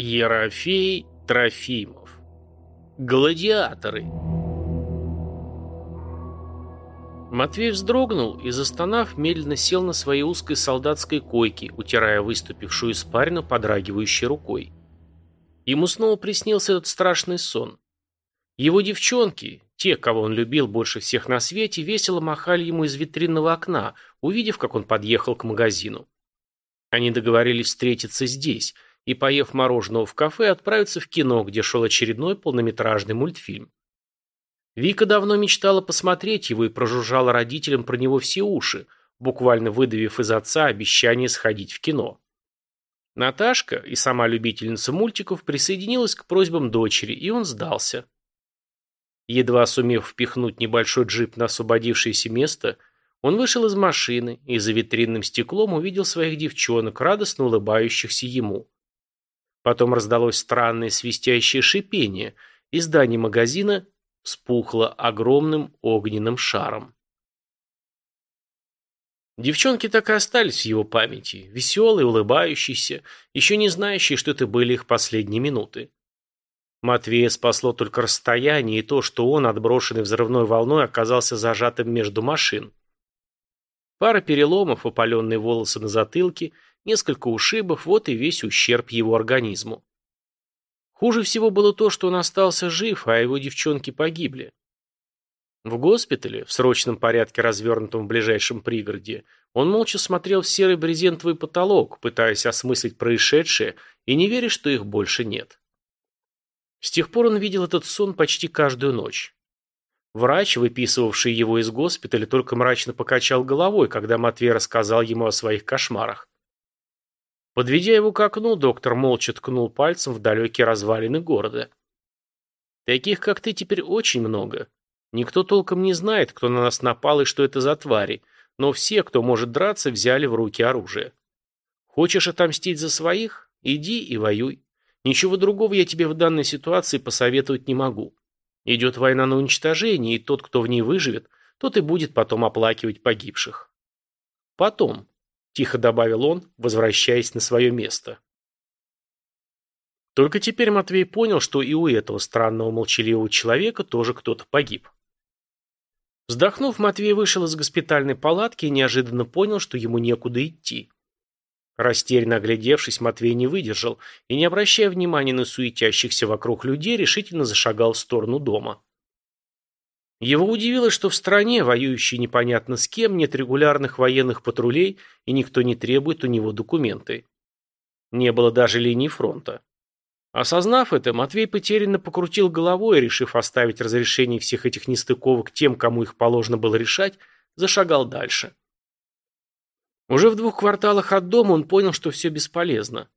Ерофей Трофимов. Гладиаторы. Матвей вздрогнул и, застонав, медленно сел на своей узкой солдатской койке, утирая выступившую испарину подрагивающей рукой. Ему снова приснился этот страшный сон. Его девчонки, те, кого он любил больше всех на свете, весело махали ему из витринного окна, увидев, как он подъехал к магазину. Они договорились встретиться здесь – и, поев мороженого в кафе, отправиться в кино, где шел очередной полнометражный мультфильм. Вика давно мечтала посмотреть его и прожужжала родителям про него все уши, буквально выдавив из отца обещание сходить в кино. Наташка, и сама любительница мультиков, присоединилась к просьбам дочери, и он сдался. Едва сумев впихнуть небольшой джип на освободившееся место, он вышел из машины и за витринным стеклом увидел своих девчонок, радостно улыбающихся ему. Потом раздалось странное свистящее шипение, и здание магазина вспухло огромным огненным шаром. Девчонки так и остались в его памяти, веселые, улыбающиеся, еще не знающие, что это были их последние минуты. Матвея спасло только расстояние и то, что он, отброшенный взрывной волной, оказался зажатым между машин. Пара переломов, опаленные волосы на затылке – Несколько ушибов, вот и весь ущерб его организму. Хуже всего было то, что он остался жив, а его девчонки погибли. В госпитале, в срочном порядке развернутом в ближайшем пригороде, он молча смотрел в серый брезентовый потолок, пытаясь осмыслить происшедшее и не веря, что их больше нет. С тех пор он видел этот сон почти каждую ночь. Врач, выписывавший его из госпиталя, только мрачно покачал головой, когда Матвей рассказал ему о своих кошмарах. Подведя его к окну, доктор молча ткнул пальцем в далекие развалины города. «Таких, как ты, теперь очень много. Никто толком не знает, кто на нас напал и что это за твари, но все, кто может драться, взяли в руки оружие. Хочешь отомстить за своих? Иди и воюй. Ничего другого я тебе в данной ситуации посоветовать не могу. Идет война на уничтожение, и тот, кто в ней выживет, тот и будет потом оплакивать погибших. Потом, тихо добавил он, возвращаясь на свое место. Только теперь Матвей понял, что и у этого странного молчаливого человека тоже кто-то погиб. Вздохнув, Матвей вышел из госпитальной палатки и неожиданно понял, что ему некуда идти. Растерянно оглядевшись, Матвей не выдержал и, не обращая внимания на суетящихся вокруг людей, решительно зашагал в сторону дома. Его удивило, что в стране, воюющей непонятно с кем, нет регулярных военных патрулей и никто не требует у него документы. Не было даже линии фронта. Осознав это, Матвей потерянно покрутил головой решив оставить разрешение всех этих нестыковок тем, кому их положено было решать, зашагал дальше. Уже в двух кварталах от дома он понял, что все бесполезно.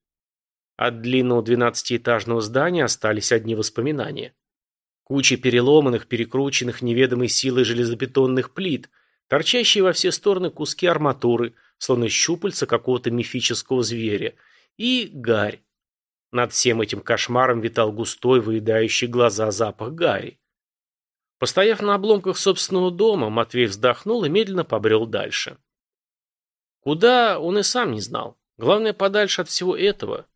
От длинного двенадцатиэтажного здания остались одни воспоминания. Куча переломанных, перекрученных неведомой силой железобетонных плит, торчащие во все стороны куски арматуры, словно щупальца какого-то мифического зверя, и гарь. Над всем этим кошмаром витал густой, выедающий глаза запах гари. Постояв на обломках собственного дома, Матвей вздохнул и медленно побрел дальше. Куда, он и сам не знал. Главное, подальше от всего этого.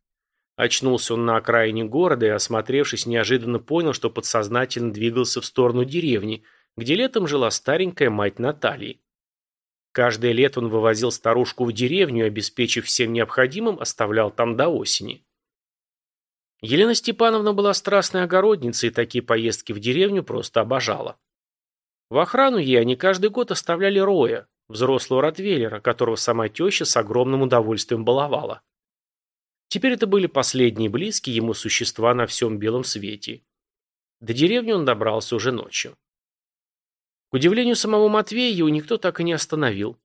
Очнулся он на окраине города и, осмотревшись, неожиданно понял, что подсознательно двигался в сторону деревни, где летом жила старенькая мать Натальи. Каждое лето он вывозил старушку в деревню и, обеспечив всем необходимым, оставлял там до осени. Елена Степановна была страстной огородницей и такие поездки в деревню просто обожала. В охрану ей они каждый год оставляли Роя, взрослого ротвейлера, которого сама теща с огромным удовольствием баловала. Теперь это были последние близкие ему существа на всем белом свете. До деревни он добрался уже ночью. К удивлению самого Матвея, его никто так и не остановил.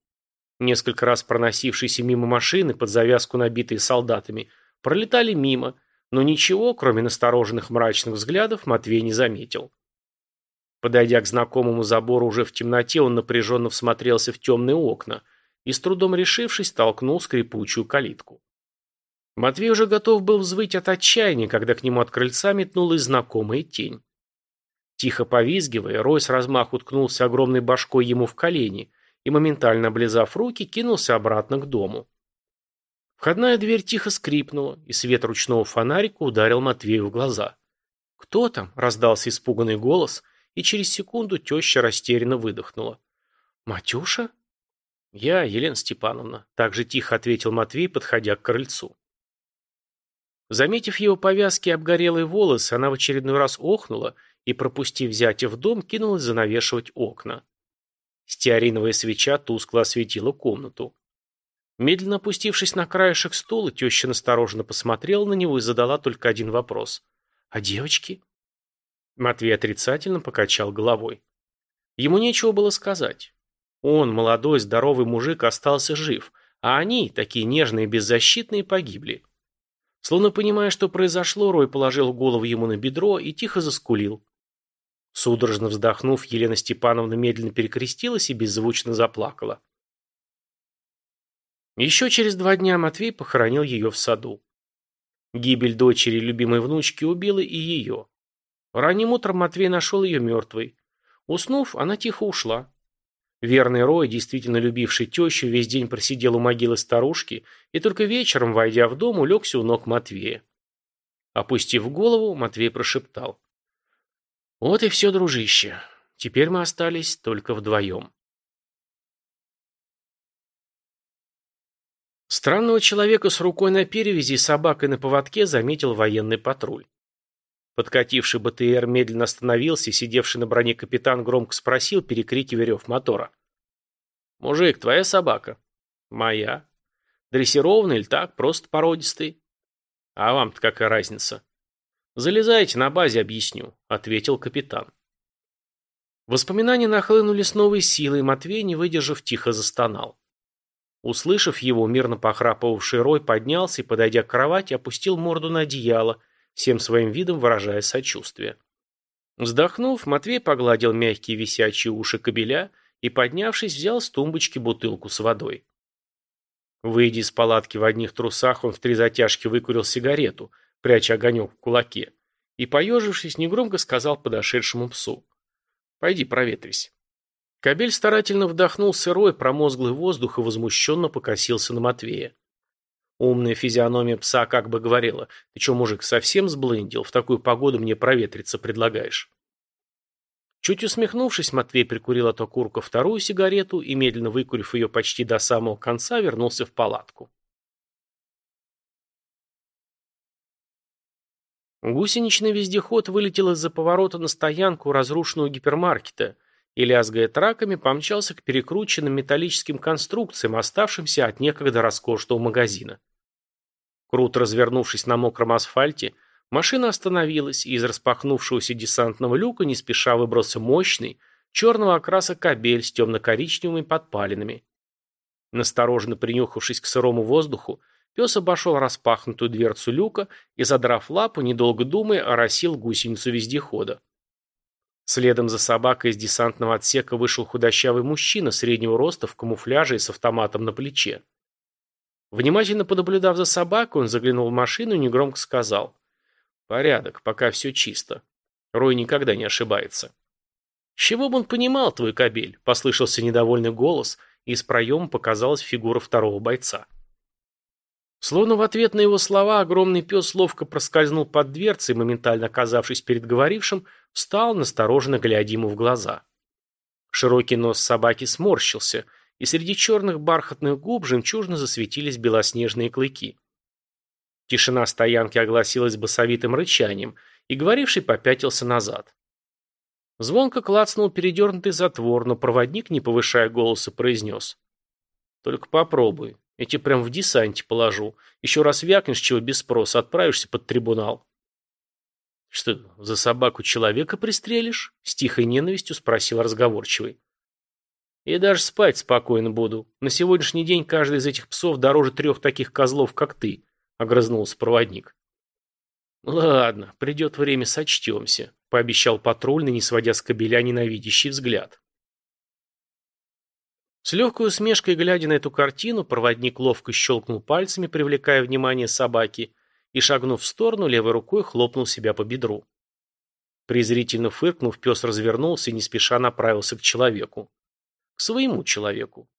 Несколько раз проносившиеся мимо машины, под завязку набитые солдатами, пролетали мимо, но ничего, кроме настороженных мрачных взглядов, Матвей не заметил. Подойдя к знакомому забору уже в темноте, он напряженно всмотрелся в темные окна и, с трудом решившись, толкнул скрипучую калитку. Матвей уже готов был взвыть от отчаяния, когда к нему от крыльца метнулась знакомая тень. Тихо повизгивая, Рой с размаху уткнулся огромной башкой ему в колени и, моментально облизав руки, кинулся обратно к дому. Входная дверь тихо скрипнула, и свет ручного фонарика ударил Матвею в глаза. «Кто там?» – раздался испуганный голос, и через секунду теща растерянно выдохнула. «Матюша?» «Я, Елена Степановна», – также тихо ответил Матвей, подходя к крыльцу. Заметив его повязки и обгорелые волосы, она в очередной раз охнула и, пропустив зятя в дом, кинулась занавешивать окна. Стеариновая свеча тускло осветила комнату. Медленно опустившись на краешек стула, теща настороженно посмотрела на него и задала только один вопрос. «А девочки?» Матвей отрицательно покачал головой. Ему нечего было сказать. Он, молодой, здоровый мужик, остался жив, а они, такие нежные и беззащитные, погибли. Словно понимая, что произошло, Рой положил голову ему на бедро и тихо заскулил. Судорожно вздохнув, Елена Степановна медленно перекрестилась и беззвучно заплакала. Еще через два дня Матвей похоронил ее в саду. Гибель дочери любимой внучки убила и ее. Ранним утром Матвей нашел ее мертвой. Уснув, она тихо ушла. Верный Рой, действительно любивший тещу, весь день просидел у могилы старушки и только вечером, войдя в дом, улегся у ног Матвея. Опустив голову, Матвей прошептал. «Вот и все, дружище. Теперь мы остались только вдвоем». Странного человека с рукой на перевязи и собакой на поводке заметил военный патруль. Подкативший БТР медленно остановился, и сидевший на броне капитан громко спросил, перекрикивая рев мотора. «Мужик, твоя собака?» «Моя». «Дрессированный или так, просто породистый?» «А вам-то какая разница?» «Залезайте, на базе объясню», — ответил капитан. Воспоминания нахлынули с новой силой, и Матвей, не выдержав, тихо застонал. Услышав его, мирно похрапывавший Рой поднялся и, подойдя к кровати, опустил морду на одеяло, всем своим видом выражая сочувствие. Вздохнув, Матвей погладил мягкие висячие уши кобеля и, поднявшись, взял с тумбочки бутылку с водой. Выйдя из палатки в одних трусах, он в три затяжки выкурил сигарету, пряча огонек в кулаке, и, поежившись, негромко сказал подошедшему псу. «Пойди проветрись». Кобель старательно вдохнул сырой, промозглый воздух и возмущенно покосился на Матвея. Умная физиономия пса как бы говорила, «Ты что, мужик, совсем сблындил? В такую погоду мне проветриться предлагаешь?» Чуть усмехнувшись, Матвей прикурил от окурка вторую сигарету и, медленно выкурив ее почти до самого конца, вернулся в палатку. Гусеничный вездеход вылетел из-за поворота на стоянку разрушенного гипермаркета – и, лязгая траками, помчался к перекрученным металлическим конструкциям, оставшимся от некогда роскошного магазина. Круто развернувшись на мокром асфальте, машина остановилась, и из распахнувшегося десантного люка не спеша выбрался мощный, черного окраса кабель с темно-коричневыми подпалинами. Настороженно принюхавшись к сырому воздуху, пес обошел распахнутую дверцу люка и, задрав лапу, недолго думая, оросил гусеницу вездехода. Следом за собакой из десантного отсека вышел худощавый мужчина среднего роста в камуфляже и с автоматом на плече. Внимательно понаблюдав за собакой, он заглянул в машину и негромко сказал. «Порядок, пока все чисто. Рой никогда не ошибается». «С чего бы он понимал, твой кобель?» – послышался недовольный голос, и из проема показалась фигура второго бойца. Словно в ответ на его слова огромный пес ловко проскользнул под дверцей, моментально оказавшись перед говорившим, встал, настороженно глядя ему в глаза. Широкий нос собаки сморщился, и среди черных бархатных губ жемчужно засветились белоснежные клыки. Тишина стоянки огласилась басовитым рычанием, и говоривший попятился назад. Звонко клацнул передернутый затвор, но проводник, не повышая голоса, произнес. «Только попробуй. Я тебе прям в десанте положу. Еще раз вякнешь, чего без спроса, отправишься под трибунал. Что, за собаку человека пристрелишь? С тихой ненавистью спросил разговорчивый. И даже спать спокойно буду. На сегодняшний день каждый из этих псов дороже трех таких козлов, как ты, огрызнулся проводник. Ладно, придет время, сочтемся, пообещал патрульный, не сводя с кобеля ненавидящий взгляд. С легкой усмешкой, глядя на эту картину, проводник ловко щелкнул пальцами, привлекая внимание собаки, и, шагнув в сторону, левой рукой хлопнул себя по бедру. Презрительно фыркнув, пес развернулся и не спеша направился к человеку. К своему человеку.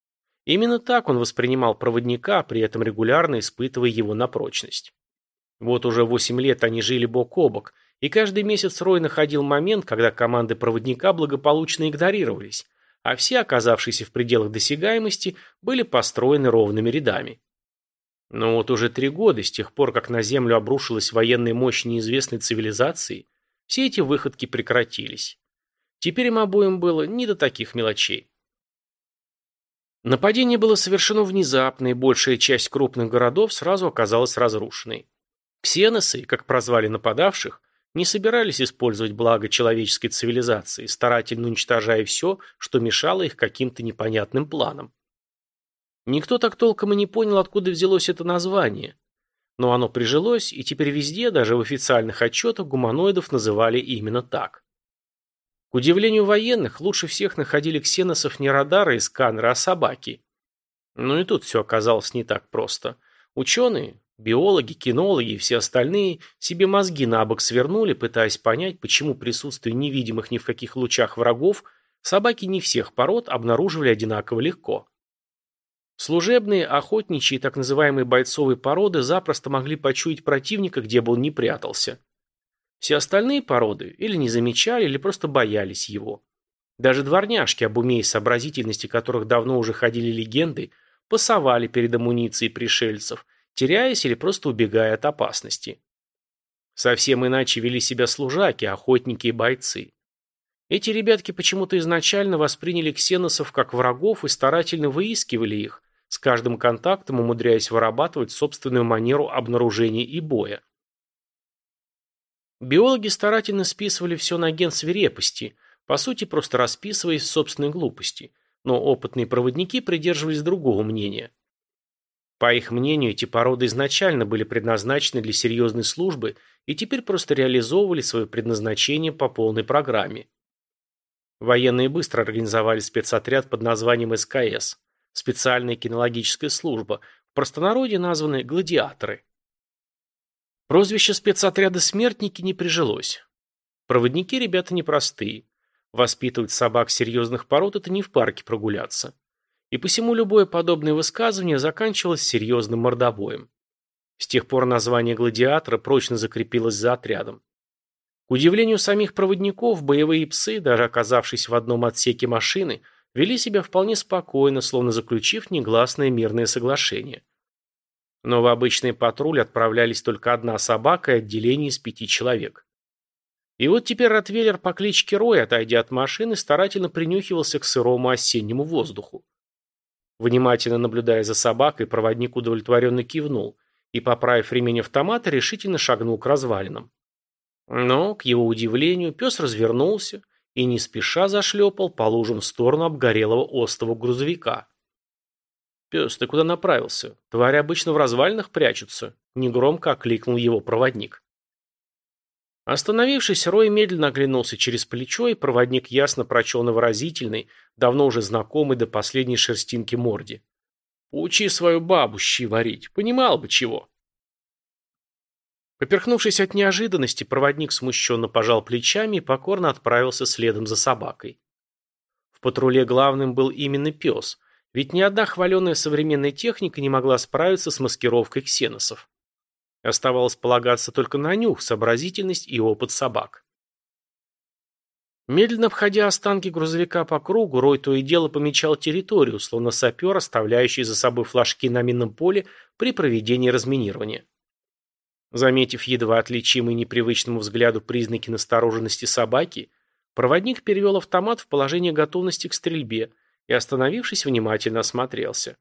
Именно так он воспринимал проводника, при этом регулярно испытывая его на прочность. Вот уже восемь лет они жили бок о бок, и каждый месяц Рой находил момент, когда команды проводника благополучно игнорировались, а все, оказавшиеся в пределах досягаемости, были построены ровными рядами. Но вот уже три года, с тех пор, как на Землю обрушилась военная мощь неизвестной цивилизации, все эти выходки прекратились. Теперь им обоим было не до таких мелочей. Нападение было совершено внезапно, и большая часть крупных городов сразу оказалась разрушенной. Ксеносы, как прозвали нападавших, не собирались использовать благо человеческой цивилизации, старательно уничтожая все, что мешало их каким-то непонятным планам. Никто так толком и не понял, откуда взялось это название. Но оно прижилось, и теперь везде, даже в официальных отчетах, гуманоидов называли именно так. К удивлению военных, лучше всех находили ксеносов не радары и сканеры, а собаки. Но и тут все оказалось не так просто. Ученые, биологи, кинологи и все остальные себе мозги на бок свернули, пытаясь понять, почему присутствие невидимых ни в каких лучах врагов собаки не всех пород обнаруживали одинаково легко. Служебные, охотничьи и так называемые бойцовые породы запросто могли почуять противника, где бы он ни прятался. Все остальные породы или не замечали, или просто боялись его. Даже дворняжки, об уме и сообразительности которых давно уже ходили легенды, пасовали перед амуницией пришельцев, теряясь или просто убегая от опасности. Совсем иначе вели себя служаки, охотники и бойцы. Эти ребятки почему-то изначально восприняли ксеносов как врагов и старательно выискивали их, с каждым контактом умудряясь вырабатывать собственную манеру обнаружения и боя. Биологи старательно списывали все на ген свирепости, по сути просто расписываясь в собственной глупости, но опытные проводники придерживались другого мнения. По их мнению, эти породы изначально были предназначены для серьезной службы и теперь просто реализовывали свое предназначение по полной программе. Военные быстро организовали спецотряд под названием СКС – специальная кинологическая служба, в простонародье названы «гладиаторы». Прозвище спецотряда «смертники» не прижилось. Проводники ребята непростые. Воспитывать собак серьезных пород – это не в парке прогуляться. И посему любое подобное высказывание заканчивалось серьезным мордобоем. С тех пор название гладиатора прочно закрепилось за отрядом. К удивлению самих проводников, боевые псы, даже оказавшись в одном отсеке машины, вели себя вполне спокойно, словно заключив негласное мирное соглашение. Но в обычный патруль отправлялись только одна собака и отделение из пяти человек. И вот теперь Ротвейлер по кличке Рой, отойдя от машины, старательно принюхивался к сырому осеннему воздуху. Внимательно наблюдая за собакой, проводник удовлетворенно кивнул и, поправив ремень автомата, решительно шагнул к развалинам. Но, к его удивлению, пес развернулся, и не спеша зашлепал по лужам в сторону обгорелого остова грузовика. «Пес, ты куда направился? Твари обычно в развалинах прячутся», — негромко окликнул его проводник. Остановившись, Рой медленно оглянулся через плечо, и проводник ясно прочел на выразительной, давно уже знакомой до последней шерстинки морде. «Учи свою бабу щи варить, понимал бы чего». Поперхнувшись от неожиданности, проводник смущенно пожал плечами и покорно отправился следом за собакой. В патруле главным был именно пес, ведь ни одна хваленная современная техника не могла справиться с маскировкой ксеносов. Оставалось полагаться только на нюх, сообразительность и опыт собак. Медленно обходя останки грузовика по кругу, Рой то и дело помечал территорию, словно сапер, оставляющий за собой флажки на минном поле при проведении разминирования. Заметив едва отличимые непривычному взгляду признаки настороженности собаки, проводник перевел автомат в положение готовности к стрельбе и, остановившись, внимательно осмотрелся.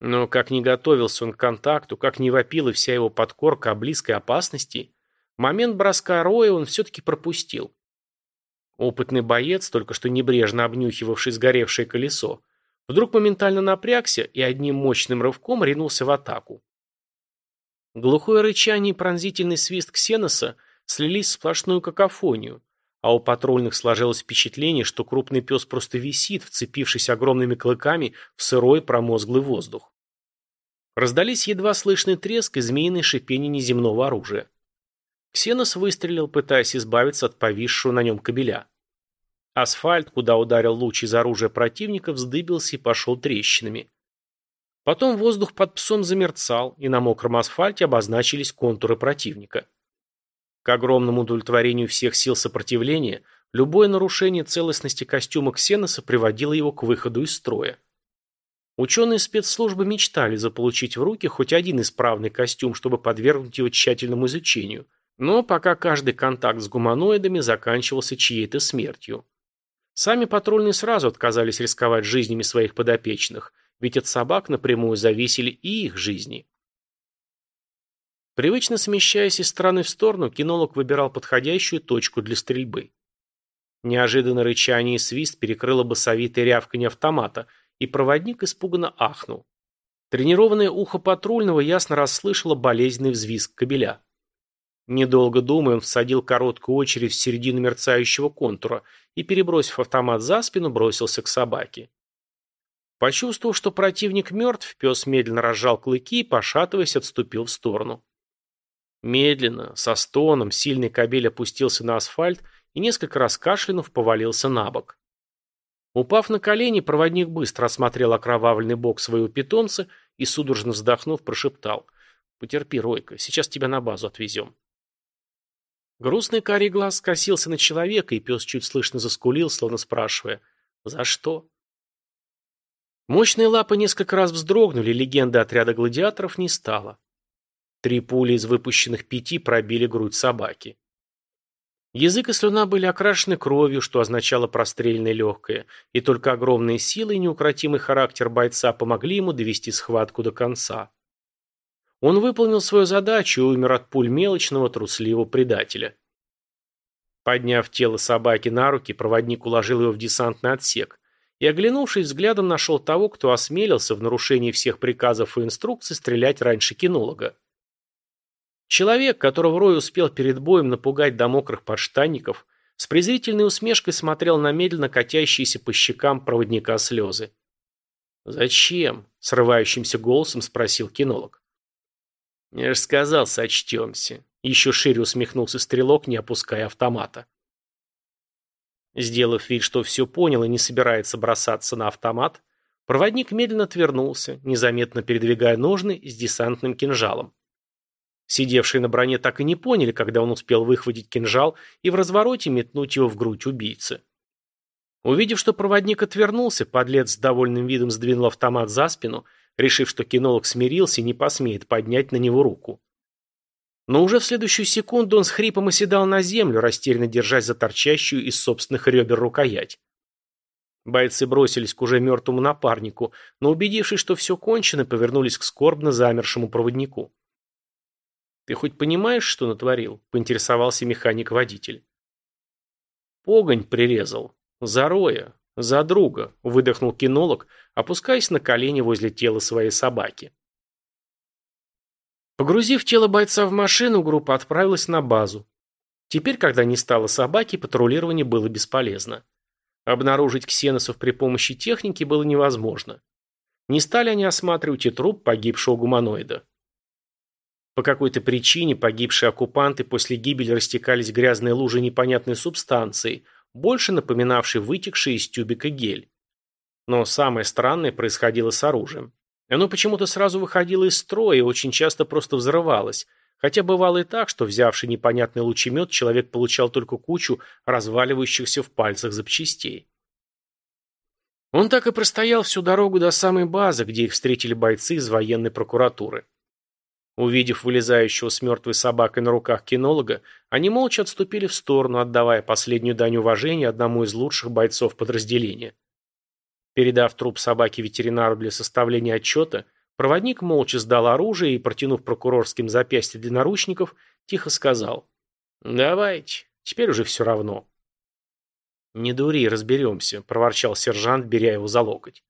Но как не готовился он к контакту, как не вопила вся его подкорка о близкой опасности, момент броска роя он все-таки пропустил. Опытный боец, только что небрежно обнюхивавший сгоревшее колесо, вдруг моментально напрягся и одним мощным рывком ринулся в атаку. Глухое рычание и пронзительный свист ксеноса слились в сплошную какофонию, а у патрульных сложилось впечатление, что крупный пес просто висит, вцепившись огромными клыками в сырой промозглый воздух. Раздались едва слышный треск и змеиное шипение неземного оружия. Ксенос выстрелил, пытаясь избавиться от повисшего на нем кабеля. Асфальт, куда ударил луч из оружия противника, вздыбился и пошел трещинами. Потом воздух под псом замерцал, и на мокром асфальте обозначились контуры противника. К огромному удовлетворению всех сил сопротивления, любое нарушение целостности костюма Ксеноса приводило его к выходу из строя. Ученые спецслужбы мечтали заполучить в руки хоть один исправный костюм, чтобы подвергнуть его тщательному изучению, но пока каждый контакт с гуманоидами заканчивался чьей-то смертью. Сами патрульные сразу отказались рисковать жизнями своих подопечных, ведь от собак напрямую зависели и их жизни. Привычно смещаясь из стороны в сторону, кинолог выбирал подходящую точку для стрельбы. Неожиданно рычание и свист перекрыло басовитое рявканье автомата, и проводник испуганно ахнул. Тренированное ухо патрульного ясно расслышало болезненный взвизг кабеля. Недолго думая, он всадил короткую очередь в середину мерцающего контура и, перебросив автомат за спину, бросился к собаке. Почувствовав, что противник мертв, пес медленно разжал клыки и, пошатываясь, отступил в сторону. Медленно, со стоном, сильный кабель опустился на асфальт и, несколько раз кашлянув, повалился на бок. Упав на колени, проводник быстро осмотрел окровавленный бок своего питомца и, судорожно вздохнув, прошептал «Потерпи, Ройка, сейчас тебя на базу отвезем». Грустный карий глаз скосился на человека, и пес чуть слышно заскулил, словно спрашивая «За что?». Мощные лапы несколько раз вздрогнули, легенды отряда гладиаторов не стало. Три пули из выпущенных пяти пробили грудь собаки. Язык и слюна были окрашены кровью, что означало прострельное легкое, и только огромные силы и неукротимый характер бойца помогли ему довести схватку до конца. Он выполнил свою задачу и умер от пуль мелочного трусливого предателя. Подняв тело собаки на руки, проводник уложил его в десантный отсек и, оглянувшись взглядом, нашел того, кто осмелился в нарушении всех приказов и инструкций стрелять раньше кинолога. Человек, которого Рой успел перед боем напугать до мокрых подштанников, с презрительной усмешкой смотрел на медленно катящиеся по щекам проводника слезы. «Зачем?» – срывающимся голосом спросил кинолог. «Я же сказал, сочтемся». Еще шире усмехнулся стрелок, не опуская автомата. Сделав вид, что все понял и не собирается бросаться на автомат, проводник медленно отвернулся, незаметно передвигая ножны с десантным кинжалом. Сидевшие на броне так и не поняли, когда он успел выхватить кинжал и в развороте метнуть его в грудь убийцы. Увидев, что проводник отвернулся, подлец с довольным видом сдвинул автомат за спину решив, что кинолог смирился и не посмеет поднять на него руку. Но уже в следующую секунду он с хрипом оседал на землю, растерянно держась за торчащую из собственных ребер рукоять. Бойцы бросились к уже мертвому напарнику, но, убедившись, что все кончено, повернулись к скорбно замершему проводнику. «Ты хоть понимаешь, что натворил?» – поинтересовался механик-водитель. «Погонь прирезал. Зароя. «За друга», – выдохнул кинолог, опускаясь на колени возле тела своей собаки. Погрузив тело бойца в машину, группа отправилась на базу. Теперь, когда не стало собаки, патрулирование было бесполезно. Обнаружить ксеносов при помощи техники было невозможно. Не стали они осматривать и труп погибшего гуманоида. По какой-то причине погибшие оккупанты после гибели растекались грязные лужи непонятной субстанции – больше напоминавший вытекший из тюбика гель. Но самое странное происходило с оружием. Оно почему-то сразу выходило из строя и очень часто просто взрывалось, хотя бывало и так, что взявший непонятный лучемет человек получал только кучу разваливающихся в пальцах запчастей. Он так и простоял всю дорогу до самой базы, где их встретили бойцы из военной прокуратуры. Увидев вылезающего с мертвой собакой на руках кинолога, они молча отступили в сторону, отдавая последнюю дань уважения одному из лучших бойцов подразделения. Передав труп собаки ветеринару для составления отчета, проводник молча сдал оружие и, протянув прокурорским запястье для наручников, тихо сказал «Давайте, теперь уже все равно». «Не дури, разберемся», – проворчал сержант, беря его за локоть.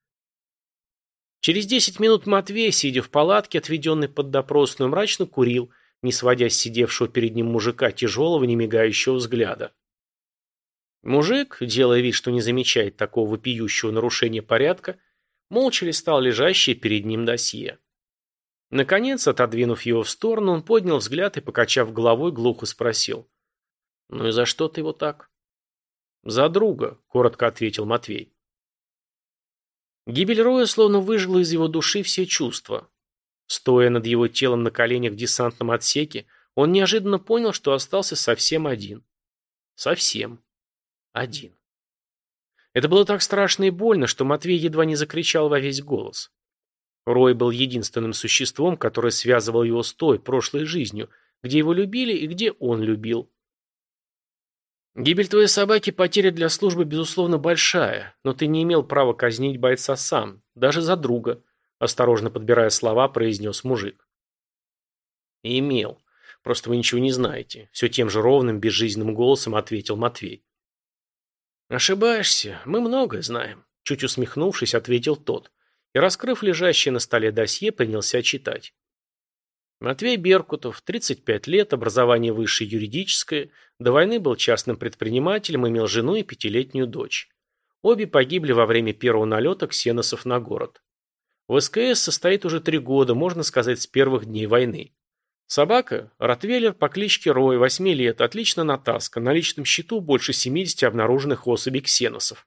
Через десять минут Матвей, сидя в палатке, отведенный под допросную, мрачно курил, не сводя с сидевшего перед ним мужика тяжелого, немигающего взгляда. Мужик, делая вид, что не замечает такого вопиющего нарушения порядка, молча листал лежащее перед ним досье. Наконец, отодвинув его в сторону, он поднял взгляд и, покачав головой, глухо спросил. «Ну и за что ты его так?» «За друга», — коротко ответил Матвей. Гибель Роя словно выжгла из его души все чувства. Стоя над его телом на коленях в десантном отсеке, он неожиданно понял, что остался совсем один. Совсем один. Это было так страшно и больно, что Матвей едва не закричал во весь голос. Рой был единственным существом, которое связывало его с той, прошлой жизнью, где его любили и где он любил. Гибель твоей собаки – потеря для службы, безусловно, большая, но ты не имел права казнить бойца сам, даже за друга, осторожно подбирая слова, произнес мужик. Имел. Просто вы ничего не знаете. Все тем же ровным, безжизненным голосом ответил Матвей. Ошибаешься, мы многое знаем, чуть усмехнувшись, ответил тот и, раскрыв лежащее на столе досье, принялся читать. Матвей Беркутов, 35 лет, образование высшее юридическое, до войны был частным предпринимателем, имел жену и пятилетнюю дочь. Обе погибли во время первого налета ксеносов на город. В СКС состоит уже три года, можно сказать, с первых дней войны. Собака – ротвейлер по кличке Рой, 8 лет, отлично натаска, на личном счету больше 70 обнаруженных особей ксеносов.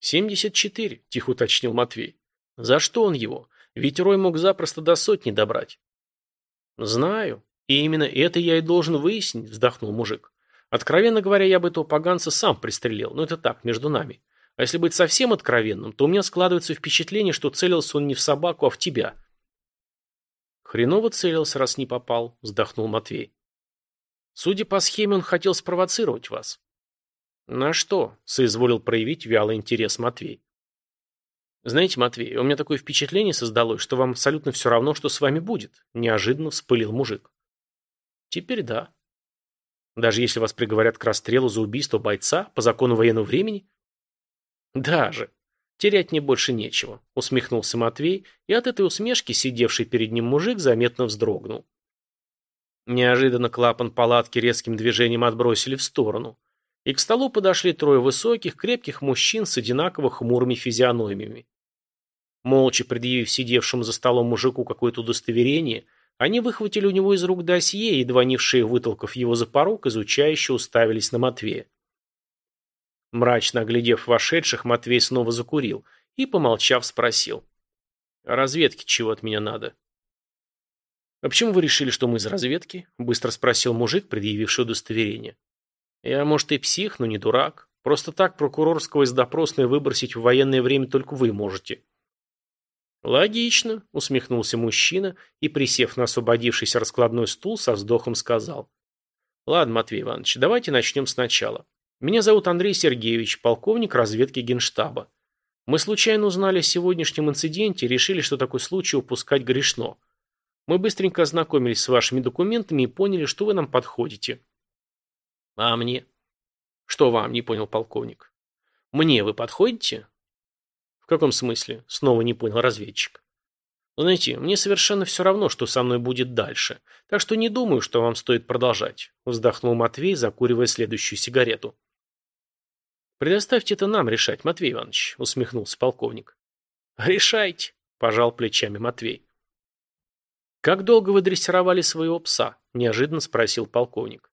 «Семьдесят четыре», – тихо уточнил Матвей. «За что он его? Ведь Рой мог запросто до сотни добрать». «Знаю. И именно это я и должен выяснить», – вздохнул мужик. «Откровенно говоря, я бы этого поганца сам пристрелил, но это так, между нами. А если быть совсем откровенным, то у меня складывается впечатление, что целился он не в собаку, а в тебя». «Хреново целился, раз не попал», – вздохнул Матвей. «Судя по схеме, он хотел спровоцировать вас. «На что?» – соизволил проявить вялый интерес Матвей. «Знаете, Матвей, у меня такое впечатление создалось, что вам абсолютно все равно, что с вами будет», – неожиданно вспылил мужик. «Теперь да. Даже если вас приговорят к расстрелу за убийство бойца по закону военного времени?» «Даже. Терять мне больше нечего», – усмехнулся Матвей, и от этой усмешки сидевший перед ним мужик заметно вздрогнул. Неожиданно клапан палатки резким движением отбросили в сторону – и к столу подошли трое высоких, крепких мужчин с одинаково хмурыми физиономиями. Молча предъявив сидевшему за столом мужику какое-то удостоверение, они выхватили у него из рук досье, едва не вытолкав его за порог, изучающе уставились на Матвея. Мрачно оглядев вошедших, Матвей снова закурил и, помолчав, спросил. «А разведки чего от меня надо?» «А почему вы решили, что мы из разведки?» – быстро спросил мужик, предъявивший удостоверение. Я, может, и псих, но не дурак. Просто так прокурорского из допросной выбросить в военное время только вы можете. Логично, усмехнулся мужчина и, присев на освободившийся раскладной стул, со вздохом сказал. Ладно, Матвей Иванович, давайте начнем сначала. Меня зовут Андрей Сергеевич, полковник разведки Генштаба. Мы случайно узнали о сегодняшнем инциденте и решили, что такой случай упускать грешно. Мы быстренько ознакомились с вашими документами и поняли, что вы нам подходите. А мне? Что вам, не понял полковник. Мне вы подходите? Каком смысле? Снова не понял разведчик. Знаете, мне совершенно все равно, что со мной будет дальше, так что не думаю, что вам стоит продолжать, вздохнул Матвей, закуривая следующую сигарету. Предоставьте это нам решать, Матвей Иванович, усмехнулся полковник. Решайте, пожал плечами Матвей. Как долго вы дрессировали своего пса? неожиданно спросил полковник.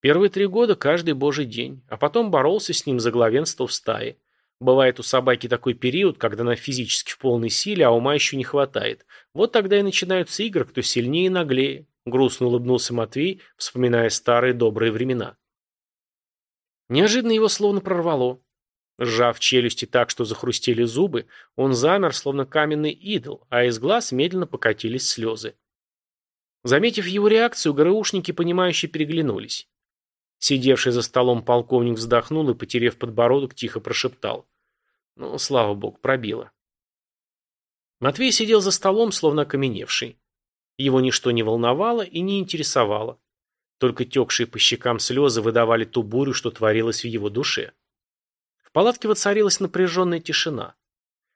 Первые три года каждый божий день, а потом боролся с ним за главенство в стае. Бывает у собаки такой период, когда она физически в полной силе, а ума еще не хватает. Вот тогда и начинаются игры, кто сильнее и наглее. Грустно улыбнулся Матвей, вспоминая старые добрые времена. Неожиданно его словно прорвало. Сжав челюсти так, что захрустели зубы, он замер, словно каменный идол, а из глаз медленно покатились слезы. Заметив его реакцию, ГРУшники, понимающие, переглянулись. Сидевший за столом полковник вздохнул и, потерев подбородок, тихо прошептал. Ну, слава богу, пробило. Матвей сидел за столом, словно окаменевший. Его ничто не волновало и не интересовало. Только текшие по щекам слезы выдавали ту бурю, что творилось в его душе. В палатке воцарилась напряженная тишина.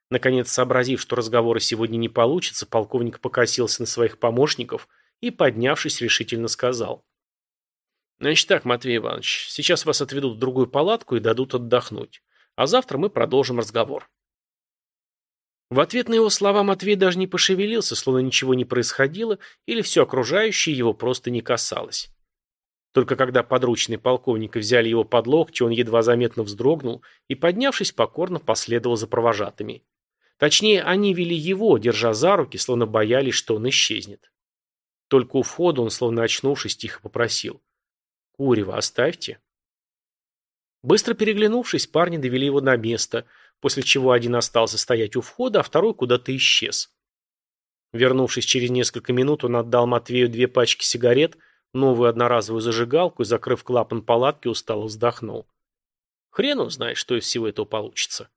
Наконец, сообразив, что разговора сегодня не получится, полковник покосился на своих помощников и, поднявшись, решительно сказал. Значит так, Матвей Иванович, сейчас вас отведут в другую палатку и дадут отдохнуть. А завтра мы продолжим разговор. В ответ на его слова Матвей даже не пошевелился, словно ничего не происходило, или все окружающее его просто не касалось. Только когда подручные полковника взяли его под локти, он едва заметно вздрогнул и, поднявшись, покорно последовал за провожатыми. Точнее, они вели его, держа за руки, словно боялись, что он исчезнет. Только у входа он, словно очнувшись, тихо попросил. «Курева оставьте». Быстро переглянувшись, парни довели его на место, после чего один остался стоять у входа, а второй куда-то исчез. Вернувшись через несколько минут, он отдал Матвею две пачки сигарет – новую одноразовую зажигалку и, закрыв клапан палатки, устало вздохнул. Хрен он знает, что из всего этого получится.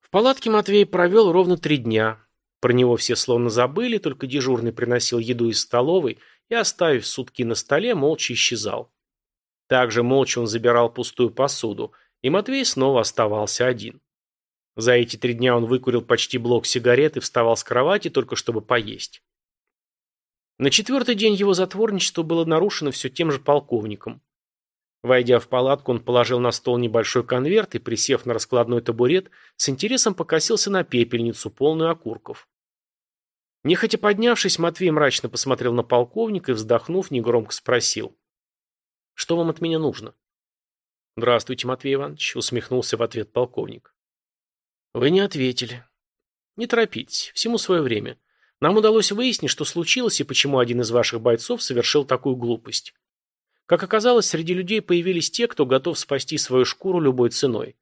В палатке Матвей провел ровно три дня. Про него все словно забыли, только дежурный приносил еду из столовой и, оставив сутки на столе, молча исчезал. Также молча он забирал пустую посуду, и Матвей снова оставался один. За эти три дня он выкурил почти блок сигарет и вставал с кровати только чтобы поесть. На четвертый день его затворничество было нарушено все тем же полковником. Войдя в палатку, он положил на стол небольшой конверт и, присев на раскладной табурет, с интересом покосился на пепельницу, полную окурков. Нехотя поднявшись, Матвей мрачно посмотрел на полковника и, вздохнув, негромко спросил. «Что вам от меня нужно?» «Здравствуйте, Матвей Иванович», — усмехнулся в ответ полковник. «Вы не ответили. Не торопитесь, всему свое время. Нам удалось выяснить, что случилось и почему один из ваших бойцов совершил такую глупость. Как оказалось, среди людей появились те, кто готов спасти свою шкуру любой ценой.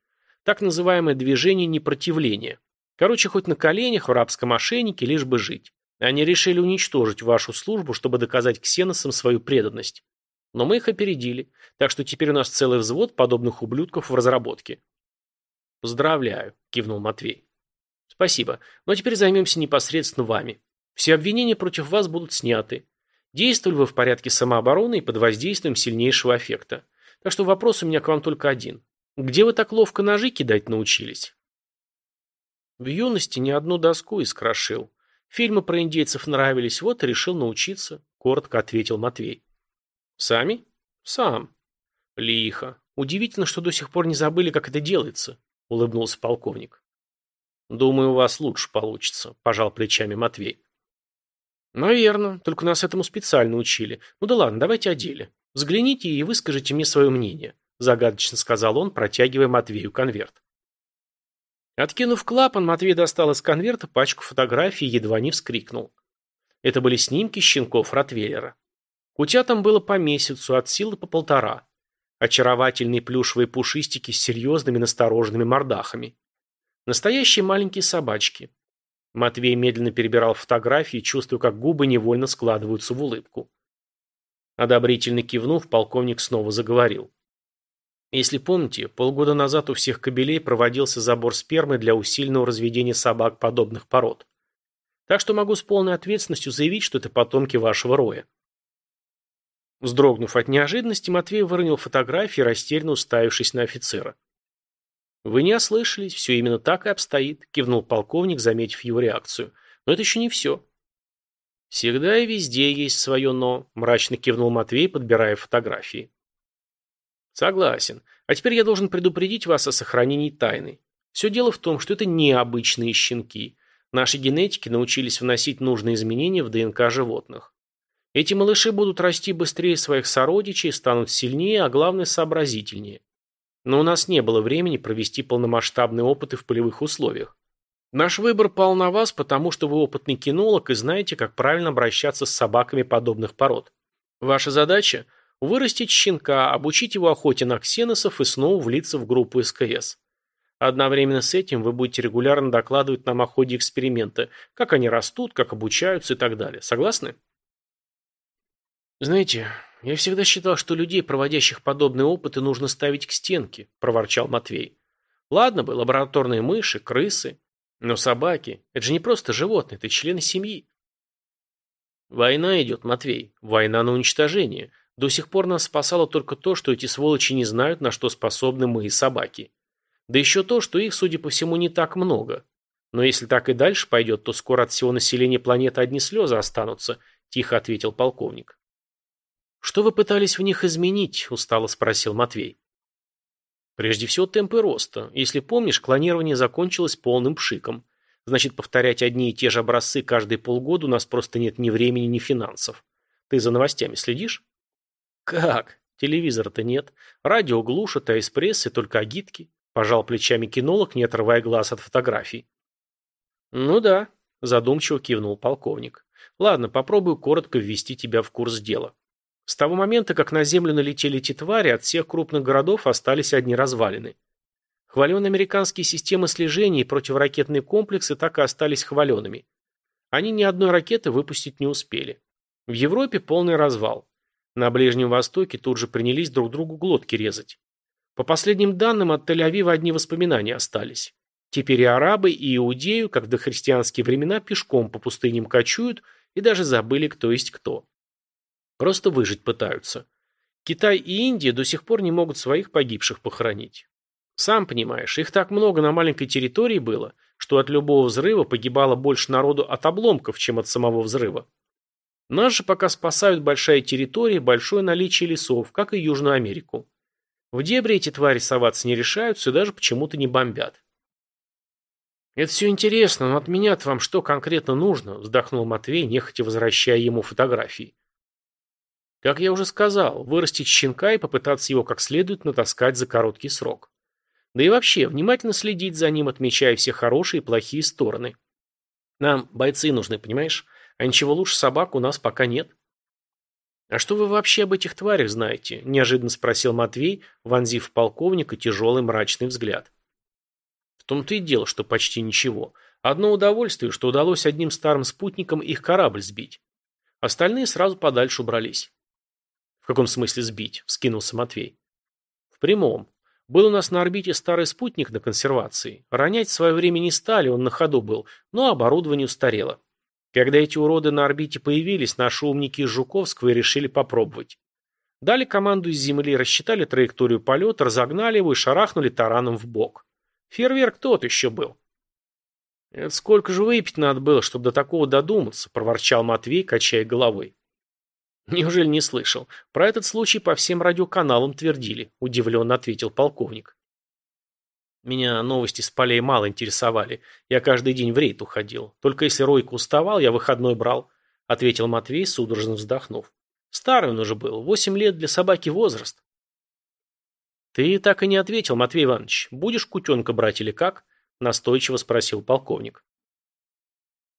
Так называемое движение непротивления. Короче, хоть на коленях, в рабском ошейнике, лишь бы жить. Они решили уничтожить вашу службу, чтобы доказать ксеносам свою преданность. Но мы их опередили, так что теперь у нас целый взвод подобных ублюдков в разработке. «Поздравляю», – кивнул Матвей. «Спасибо, но теперь займемся непосредственно вами. Все обвинения против вас будут сняты. Действовали вы в порядке самообороны и под воздействием сильнейшего аффекта. Так что вопрос у меня к вам только один. Где вы так ловко ножи кидать научились? В юности ни одну доску искрошил. Фильмы про индейцев нравились, вот и решил научиться, коротко ответил Матвей. Сами? Сам. Лихо. Удивительно, что до сих пор не забыли, как это делается, улыбнулся полковник. Думаю, у вас лучше получится, пожал плечами Матвей. «Наверно, только нас этому специально учили. Ну да ладно, давайте о деле. Взгляните и выскажите мне свое мнение», загадочно сказал он, протягивая Матвею конверт. Откинув клапан, Матвей достал из конверта пачку фотографий и едва не вскрикнул. Это были снимки щенков Ротвейлера. Кутятам было по месяцу, от силы по полтора. Очаровательные плюшевые пушистики с серьезными настороженными мордахами. Настоящие маленькие собачки. Матвей медленно перебирал фотографии, чувствуя, как губы невольно складываются в улыбку. Одобрительно кивнув, полковник снова заговорил. Если помните, полгода назад у всех кобелей проводился забор спермы для усиленного разведения собак подобных пород. Так что могу с полной ответственностью заявить, что это потомки вашего роя. Вздрогнув от неожиданности, Матвей выронил фотографии, растерянно уставившись на офицера. «Вы не ослышались, все именно так и обстоит», – кивнул полковник, заметив его реакцию. «Но это еще не все». «Всегда и везде есть свое «но», – мрачно кивнул Матвей, подбирая фотографии. «Согласен. А теперь я должен предупредить вас о сохранении тайны. Все дело в том, что это необычные щенки. Наши генетики научились вносить нужные изменения в ДНК животных. Эти малыши будут расти быстрее своих сородичей, станут сильнее, а главное сообразительнее. Но у нас не было времени провести полномасштабные опыты в полевых условиях. Наш выбор пал на вас, потому что вы опытный кинолог и знаете, как правильно обращаться с собаками подобных пород. Ваша задача – вырастить щенка, обучить его охоте на ксеносов и снова влиться в группу СКС. Одновременно с этим вы будете регулярно докладывать нам о ходе эксперимента, как они растут, как обучаются и так далее. Согласны? Знаете, «Я всегда считал, что людей, проводящих подобные опыты, нужно ставить к стенке», – проворчал Матвей. «Ладно бы, лабораторные мыши, крысы, но собаки – это же не просто животные, это члены семьи». «Война идет, Матвей, война на уничтожение. До сих пор нас спасало только то, что эти сволочи не знают, на что способны мы и собаки. Да еще то, что их, судя по всему, не так много. Но если так и дальше пойдет, то скоро от всего населения планеты одни слезы останутся», – тихо ответил полковник. «Что вы пытались в них изменить?» – устало спросил Матвей. Прежде всего темпы роста. Если помнишь, клонирование закончилось полным пшиком. Значит, повторять одни и те же образцы каждые полгода у нас просто нет ни времени, ни финансов. Ты за новостями следишь? Как? Телевизора-то нет. Радио глушат, а из прессы только агитки. Пожал плечами кинолог, не отрывая глаз от фотографий. Ну да, задумчиво кивнул полковник. Ладно, попробую коротко ввести тебя в курс дела. С того момента, как на землю налетели эти твари, от всех крупных городов остались одни развалины. Хваленые американские системы слежения и противоракетные комплексы так и остались хваленными. Они ни одной ракеты выпустить не успели. В Европе полный развал. На Ближнем Востоке тут же принялись друг другу глотки резать. По последним данным, от Тель-Авива одни воспоминания остались. Теперь и арабы, и иудею, как в дохристианские времена, пешком по пустыням кочуют и даже забыли, кто есть кто. Просто выжить пытаются. Китай и Индия до сих пор не могут своих погибших похоронить. Сам понимаешь, их так много на маленькой территории было, что от любого взрыва погибало больше народу от обломков, чем от самого взрыва. Нас же пока спасают большая территория большое наличие лесов, как и Южную Америку. В дебри эти твари соваться не решаются и даже почему-то не бомбят. «Это все интересно, но от меня-то вам что конкретно нужно?» – вздохнул Матвей, нехотя возвращая ему фотографии. Как я уже сказал, вырастить щенка и попытаться его как следует натаскать за короткий срок. Да и вообще, внимательно следить за ним, отмечая все хорошие и плохие стороны. Нам бойцы нужны, понимаешь? А ничего лучше собак у нас пока нет. «А что вы вообще об этих тварях знаете?» – неожиданно спросил Матвей, вонзив в полковника тяжелый мрачный взгляд. В том-то и дело, что почти ничего. Одно удовольствие, что удалось одним старым спутникам их корабль сбить. Остальные сразу подальше убрались. «В каком смысле сбить?» – вскинулся Матвей. «В прямом. Был у нас на орбите старый спутник на консервации. Ронять в свое время не стали, он на ходу был, но оборудование устарело. Когда эти уроды на орбите появились, наши умники из Жуковского решили попробовать. Дали команду из Земли, рассчитали траекторию полета, разогнали его и шарахнули тараном в бок. Фейерверк тот еще был. «Это сколько же выпить надо было, чтобы до такого додуматься?» – проворчал Матвей, качая головой. «Неужели не слышал? Про этот случай по всем радиоканалам твердили», – удивленно ответил полковник. Меня новости с полей мало интересовали. Я каждый день в рейд уходил. Только если Ройка уставал, я выходной брал, — ответил Матвей, судорожно вздохнув. Старый он уже был. Восемь лет для собаки возраст. Ты так и не ответил, Матвей Иванович. Будешь кутенка брать или как? Настойчиво спросил полковник.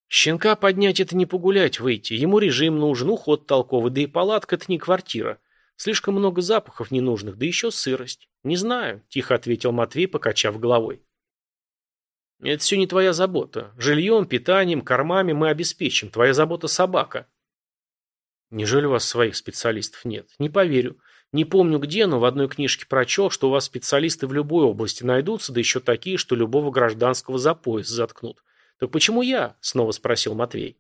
Щенка поднять это не погулять выйти. Ему режим нужен, уход толковый, да и палатка это не квартира. Слишком много запахов ненужных, да еще сырость. Не знаю, тихо ответил Матвей, покачав головой. Это все не твоя забота. Жильем, питанием, кормами мы обеспечим. Твоя забота собака. Неужели у вас своих специалистов нет? Не поверю. Не помню где, но в одной книжке прочел, что у вас специалисты в любой области найдутся, да еще такие, что любого гражданского за пояс заткнут. Так почему я? Снова спросил Матвей.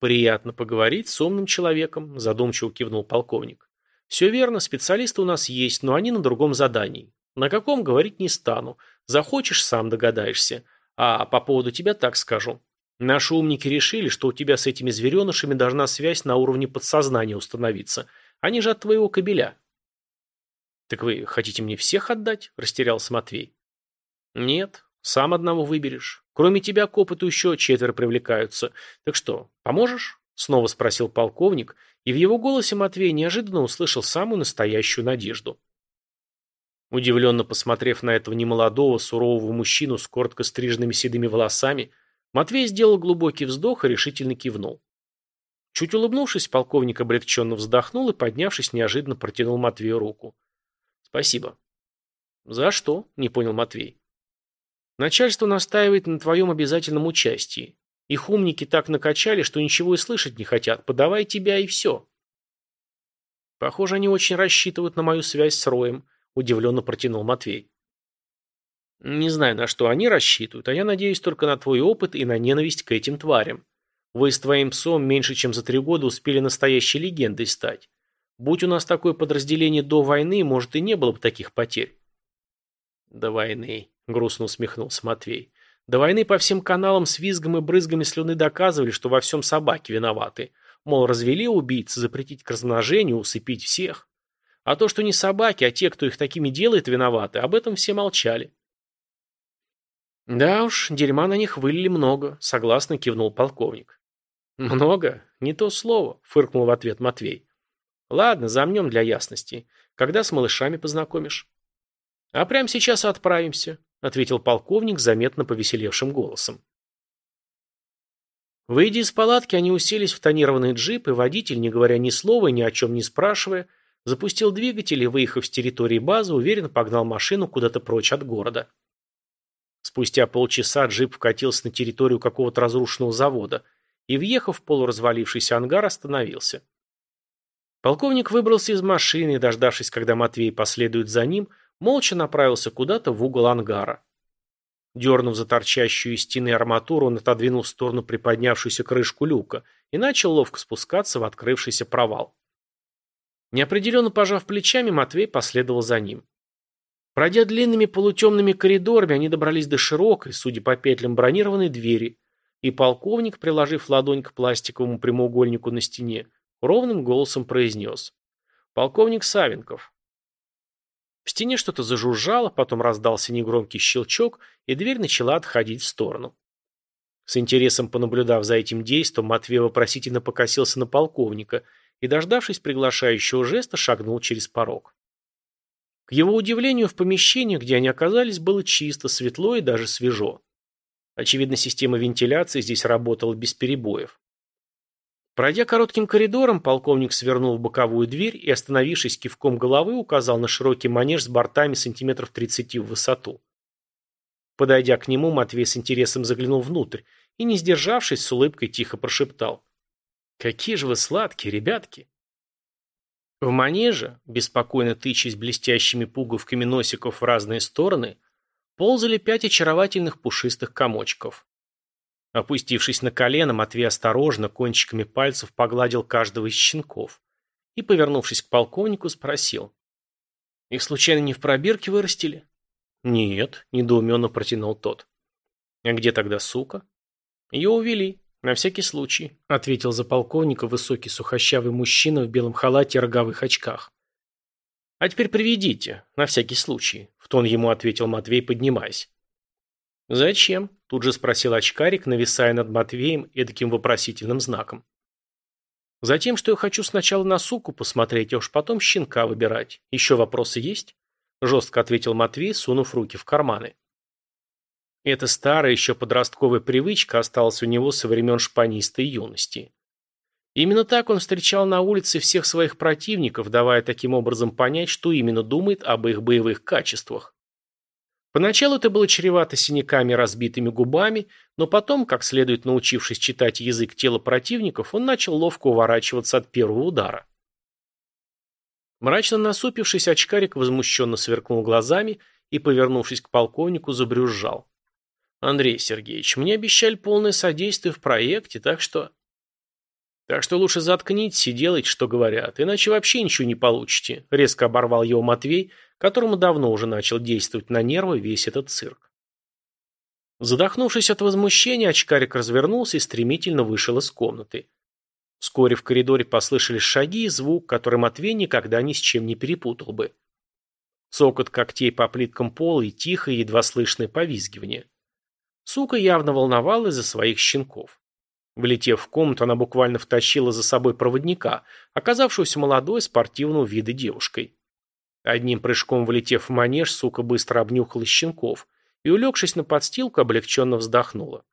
«Приятно поговорить с умным человеком», – задумчиво кивнул полковник. «Все верно, специалисты у нас есть, но они на другом задании. На каком говорить не стану. Захочешь, сам догадаешься. А по поводу тебя так скажу. Наши умники решили, что у тебя с этими зверенышами должна связь на уровне подсознания установиться. Они же от твоего кобеля». «Так вы хотите мне всех отдать?» – растерялся Матвей. «Нет, сам одного выберешь. Кроме тебя к опыту еще четверо привлекаются. Так что, поможешь? Снова спросил полковник, и в его голосе Матвей неожиданно услышал самую настоящую надежду. Удивленно посмотрев на этого немолодого, сурового мужчину с коротко стриженными седыми волосами, Матвей сделал глубокий вздох и решительно кивнул. Чуть улыбнувшись, полковник облегченно вздохнул и, поднявшись, неожиданно протянул Матвею руку. «Спасибо». «За что?» – не понял Матвей. Начальство настаивает на твоем обязательном участии. Их умники так накачали, что ничего и слышать не хотят. Подавай тебя и все. Похоже, они очень рассчитывают на мою связь с Роем, удивленно протянул Матвей. Не знаю, на что они рассчитывают, а я надеюсь только на твой опыт и на ненависть к этим тварям. Вы с твоим псом меньше чем за три года успели настоящей легендой стать. Будь у нас такое подразделение до войны, может и не было бы таких потерь. До войны. Грустно усмехнулся Матвей. До войны по всем каналам с визгом и брызгами слюны доказывали, что во всем собаки виноваты. Мол, развели убийцы, запретить к размножению, усыпить всех. А то, что не собаки, а те, кто их такими делает, виноваты, об этом все молчали. Да уж, дерьма на них вылили много, согласно кивнул полковник. Много? Не то слово, фыркнул в ответ Матвей. Ладно, замнем для ясности. Когда с малышами познакомишь? А прямо сейчас отправимся, ответил полковник заметно повеселевшим голосом. Выйдя из палатки, они уселись в тонированный джип, и водитель, не говоря ни слова и ни о чем не спрашивая, запустил двигатель и, выехав с территории базы, уверенно погнал машину куда-то прочь от города. Спустя полчаса джип вкатился на территорию какого-то разрушенного завода и, въехав в полуразвалившийся ангар, остановился. Полковник выбрался из машины дождавшись, когда Матвей последует за ним, молча направился куда-то в угол ангара. Дернув за торчащую из стены арматуру, он отодвинул в сторону приподнявшуюся крышку люка и начал ловко спускаться в открывшийся провал. Неопределенно пожав плечами, Матвей последовал за ним. Пройдя длинными полутемными коридорами, они добрались до широкой, судя по петлям, бронированной двери, и полковник, приложив ладонь к пластиковому прямоугольнику на стене, ровным голосом произнес. «Полковник Савенков, в стене что-то зажужжало, потом раздался негромкий щелчок, и дверь начала отходить в сторону. С интересом понаблюдав за этим действом, Матвей вопросительно покосился на полковника и, дождавшись приглашающего жеста, шагнул через порог. К его удивлению, в помещении, где они оказались, было чисто, светло и даже свежо. Очевидно, система вентиляции здесь работала без перебоев. Пройдя коротким коридором, полковник свернул в боковую дверь и, остановившись кивком головы, указал на широкий манеж с бортами сантиметров 30 в высоту. Подойдя к нему, Матвей с интересом заглянул внутрь и, не сдержавшись, с улыбкой тихо прошептал. «Какие же вы сладкие, ребятки!» В манеже, беспокойно тычась блестящими пуговками носиков в разные стороны, ползали пять очаровательных пушистых комочков. Опустившись на колено, Матвей осторожно, кончиками пальцев погладил каждого из щенков и, повернувшись к полковнику, спросил. «Их случайно не в пробирке вырастили?» «Нет», — недоуменно протянул тот. «А где тогда сука?» «Ее увели, на всякий случай», — ответил за полковника высокий сухощавый мужчина в белом халате и роговых очках. «А теперь приведите, на всякий случай», — в тон ему ответил Матвей, поднимаясь. «Зачем?» – тут же спросил очкарик, нависая над Матвеем эдаким вопросительным знаком. «Затем, что я хочу сначала на суку посмотреть, а уж потом щенка выбирать. Еще вопросы есть?» – жестко ответил Матвей, сунув руки в карманы. Эта старая еще подростковая привычка осталась у него со времен шпанистой юности. Именно так он встречал на улице всех своих противников, давая таким образом понять, что именно думает об их боевых качествах. Поначалу это было чревато синяками разбитыми губами, но потом, как следует научившись читать язык тела противников, он начал ловко уворачиваться от первого удара. Мрачно насупившись, очкарик возмущенно сверкнул глазами и, повернувшись к полковнику, забрюзжал. «Андрей Сергеевич, мне обещали полное содействие в проекте, так что...» «Так что лучше заткнитесь и делайте, что говорят, иначе вообще ничего не получите», — резко оборвал его Матвей, которому давно уже начал действовать на нервы весь этот цирк. Задохнувшись от возмущения, очкарик развернулся и стремительно вышел из комнаты. Вскоре в коридоре послышались шаги и звук, который Матвей никогда ни с чем не перепутал бы. Цокот когтей по плиткам пола и тихое, едва слышное повизгивание. Сука явно волновалась за своих щенков. Влетев в комнату, она буквально втащила за собой проводника, оказавшегося молодой спортивного вида девушкой. Одним прыжком влетев в манеж, сука быстро обнюхала щенков и, улегшись на подстилку, облегченно вздохнула.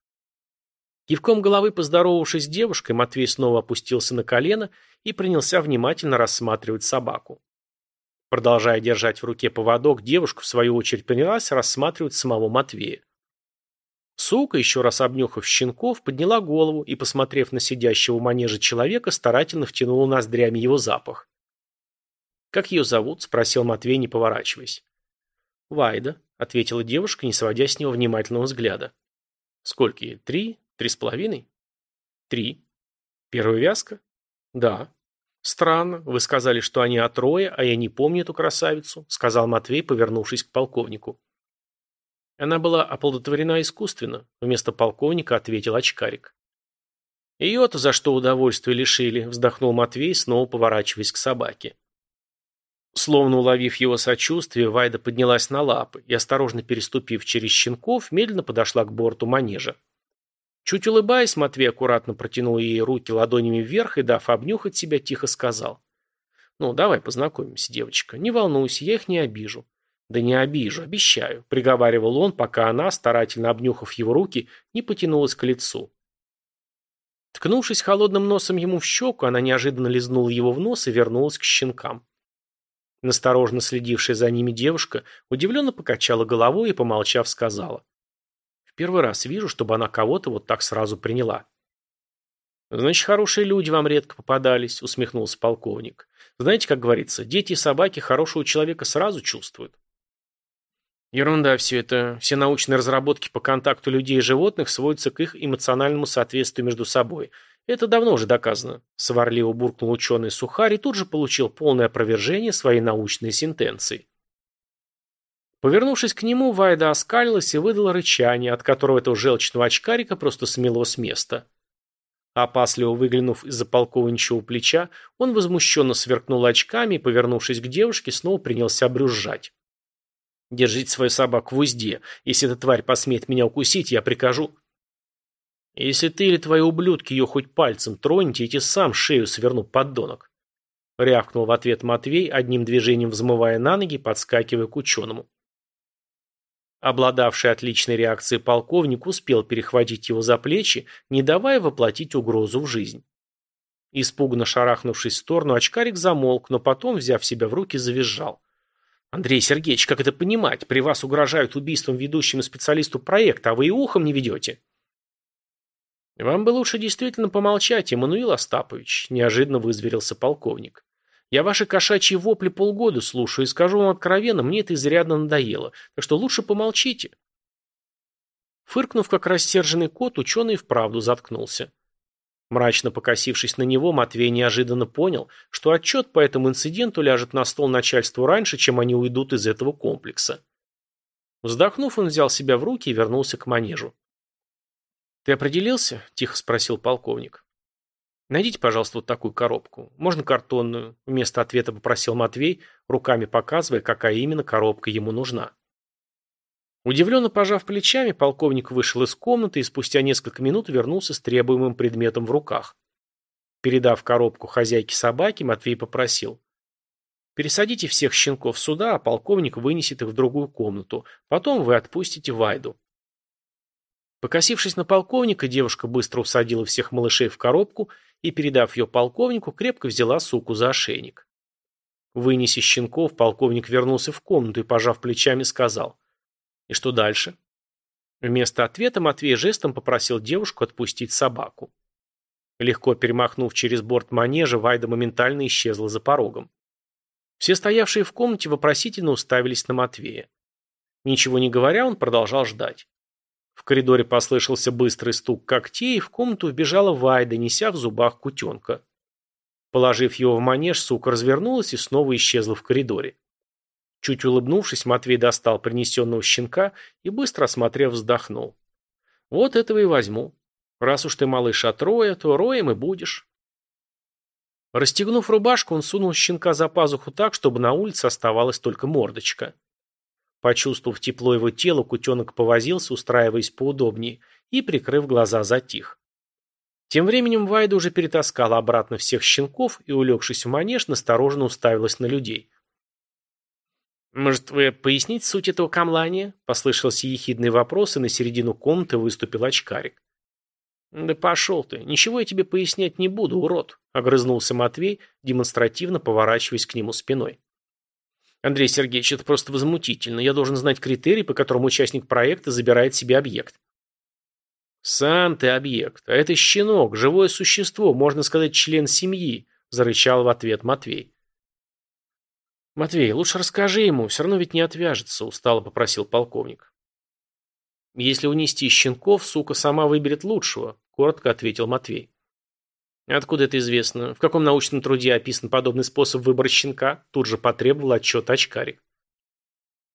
Кивком головы поздоровавшись с девушкой, Матвей снова опустился на колено и принялся внимательно рассматривать собаку. Продолжая держать в руке поводок, девушка, в свою очередь, принялась рассматривать самого Матвея. Сука, еще раз обнюхав щенков, подняла голову и, посмотрев на сидящего у манежа человека, старательно втянула ноздрями его запах. «Как ее зовут?» – спросил Матвей, не поворачиваясь. «Вайда», – ответила девушка, не сводя с него внимательного взгляда. «Сколько ей? Три? Три с половиной?» «Три». «Первая вязка?» «Да». «Странно. Вы сказали, что они от Роя, а я не помню эту красавицу», – сказал Матвей, повернувшись к полковнику. Она была оплодотворена искусственно, вместо полковника ответил очкарик. Ее-то за что удовольствие лишили, вздохнул Матвей, снова поворачиваясь к собаке. Словно уловив его сочувствие, Вайда поднялась на лапы и, осторожно переступив через щенков, медленно подошла к борту манежа. Чуть улыбаясь, Матвей аккуратно протянул ей руки ладонями вверх и, дав обнюхать себя, тихо сказал. «Ну, давай познакомимся, девочка. Не волнуйся, я их не обижу». «Да не обижу, обещаю», — приговаривал он, пока она, старательно обнюхав его руки, не потянулась к лицу. Ткнувшись холодным носом ему в щеку, она неожиданно лизнула его в нос и вернулась к щенкам. Насторожно следившая за ними девушка удивленно покачала головой и, помолчав, сказала. Первый раз вижу, чтобы она кого-то вот так сразу приняла. «Значит, хорошие люди вам редко попадались», — усмехнулся полковник. «Знаете, как говорится, дети и собаки хорошего человека сразу чувствуют». Ерунда все это. Все научные разработки по контакту людей и животных сводятся к их эмоциональному соответствию между собой. Это давно уже доказано. Сварливо буркнул ученый Сухарь и тут же получил полное опровержение своей научной сентенции. Повернувшись к нему, Вайда оскалилась и выдала рычание, от которого этого желчного очкарика просто смело с места. Опасливо выглянув из-за полковничьего плеча, он возмущенно сверкнул очками и, повернувшись к девушке, снова принялся брюзжать. «Держите свою собаку в узде. Если эта тварь посмеет меня укусить, я прикажу...» «Если ты или твои ублюдки ее хоть пальцем тронете, я сам шею сверну, поддонок!» Рявкнул в ответ Матвей, одним движением взмывая на ноги, подскакивая к ученому. Обладавший отличной реакцией полковник успел перехватить его за плечи, не давая воплотить угрозу в жизнь. Испуганно шарахнувшись в сторону, очкарик замолк, но потом, взяв себя в руки, завизжал. «Андрей Сергеевич, как это понимать? При вас угрожают убийством ведущему специалисту проекта, а вы и ухом не ведете». «Вам бы лучше действительно помолчать, Эммануил Остапович», – неожиданно вызверился полковник. Я ваши кошачьи вопли полгода слушаю, и скажу вам откровенно, мне это изрядно надоело, так что лучше помолчите. Фыркнув, как рассерженный кот, ученый вправду заткнулся. Мрачно покосившись на него, Матвей неожиданно понял, что отчет по этому инциденту ляжет на стол начальству раньше, чем они уйдут из этого комплекса. Вздохнув, он взял себя в руки и вернулся к манежу. «Ты определился?» – тихо спросил полковник. «Найдите, пожалуйста, вот такую коробку. Можно картонную?» Вместо ответа попросил Матвей, руками показывая, какая именно коробка ему нужна. Удивленно пожав плечами, полковник вышел из комнаты и спустя несколько минут вернулся с требуемым предметом в руках. Передав коробку хозяйке собаки, Матвей попросил. «Пересадите всех щенков сюда, а полковник вынесет их в другую комнату. Потом вы отпустите Вайду». Покосившись на полковника, девушка быстро усадила всех малышей в коробку и, передав ее полковнику, крепко взяла суку за ошейник. Вынеся щенков, полковник вернулся в комнату и, пожав плечами, сказал. «И что дальше?» Вместо ответа Матвей жестом попросил девушку отпустить собаку. Легко перемахнув через борт манежа, Вайда моментально исчезла за порогом. Все стоявшие в комнате вопросительно уставились на Матвея. Ничего не говоря, он продолжал ждать. В коридоре послышался быстрый стук когтей, и в комнату вбежала Вайда, неся в зубах кутенка. Положив его в манеж, сука развернулась и снова исчезла в коридоре. Чуть улыбнувшись, Матвей достал принесенного щенка и, быстро осмотрев, вздохнул. «Вот этого и возьму. Раз уж ты, малыш, от роя, то роем и будешь». Расстегнув рубашку, он сунул щенка за пазуху так, чтобы на улице оставалась только мордочка. Почувствовав тепло его тела, кутенок повозился, устраиваясь поудобнее, и, прикрыв глаза, затих. Тем временем Вайда уже перетаскала обратно всех щенков и, улегшись в манеж, настороженно уставилась на людей. «Может, вы пояснить суть этого камлания?» – послышался ехидный вопрос, и на середину комнаты выступил очкарик. «Да пошел ты, ничего я тебе пояснять не буду, урод», – огрызнулся Матвей, демонстративно поворачиваясь к нему спиной. Андрей Сергеевич, это просто возмутительно. Я должен знать критерии, по которым участник проекта забирает себе объект. Сам ты объект, а это щенок, живое существо, можно сказать, член семьи, зарычал в ответ Матвей. Матвей, лучше расскажи ему, все равно ведь не отвяжется, устало попросил полковник. Если унести щенков, сука сама выберет лучшего, коротко ответил Матвей. Откуда это известно? В каком научном труде описан подобный способ выбора щенка? Тут же потребовал отчет очкарик.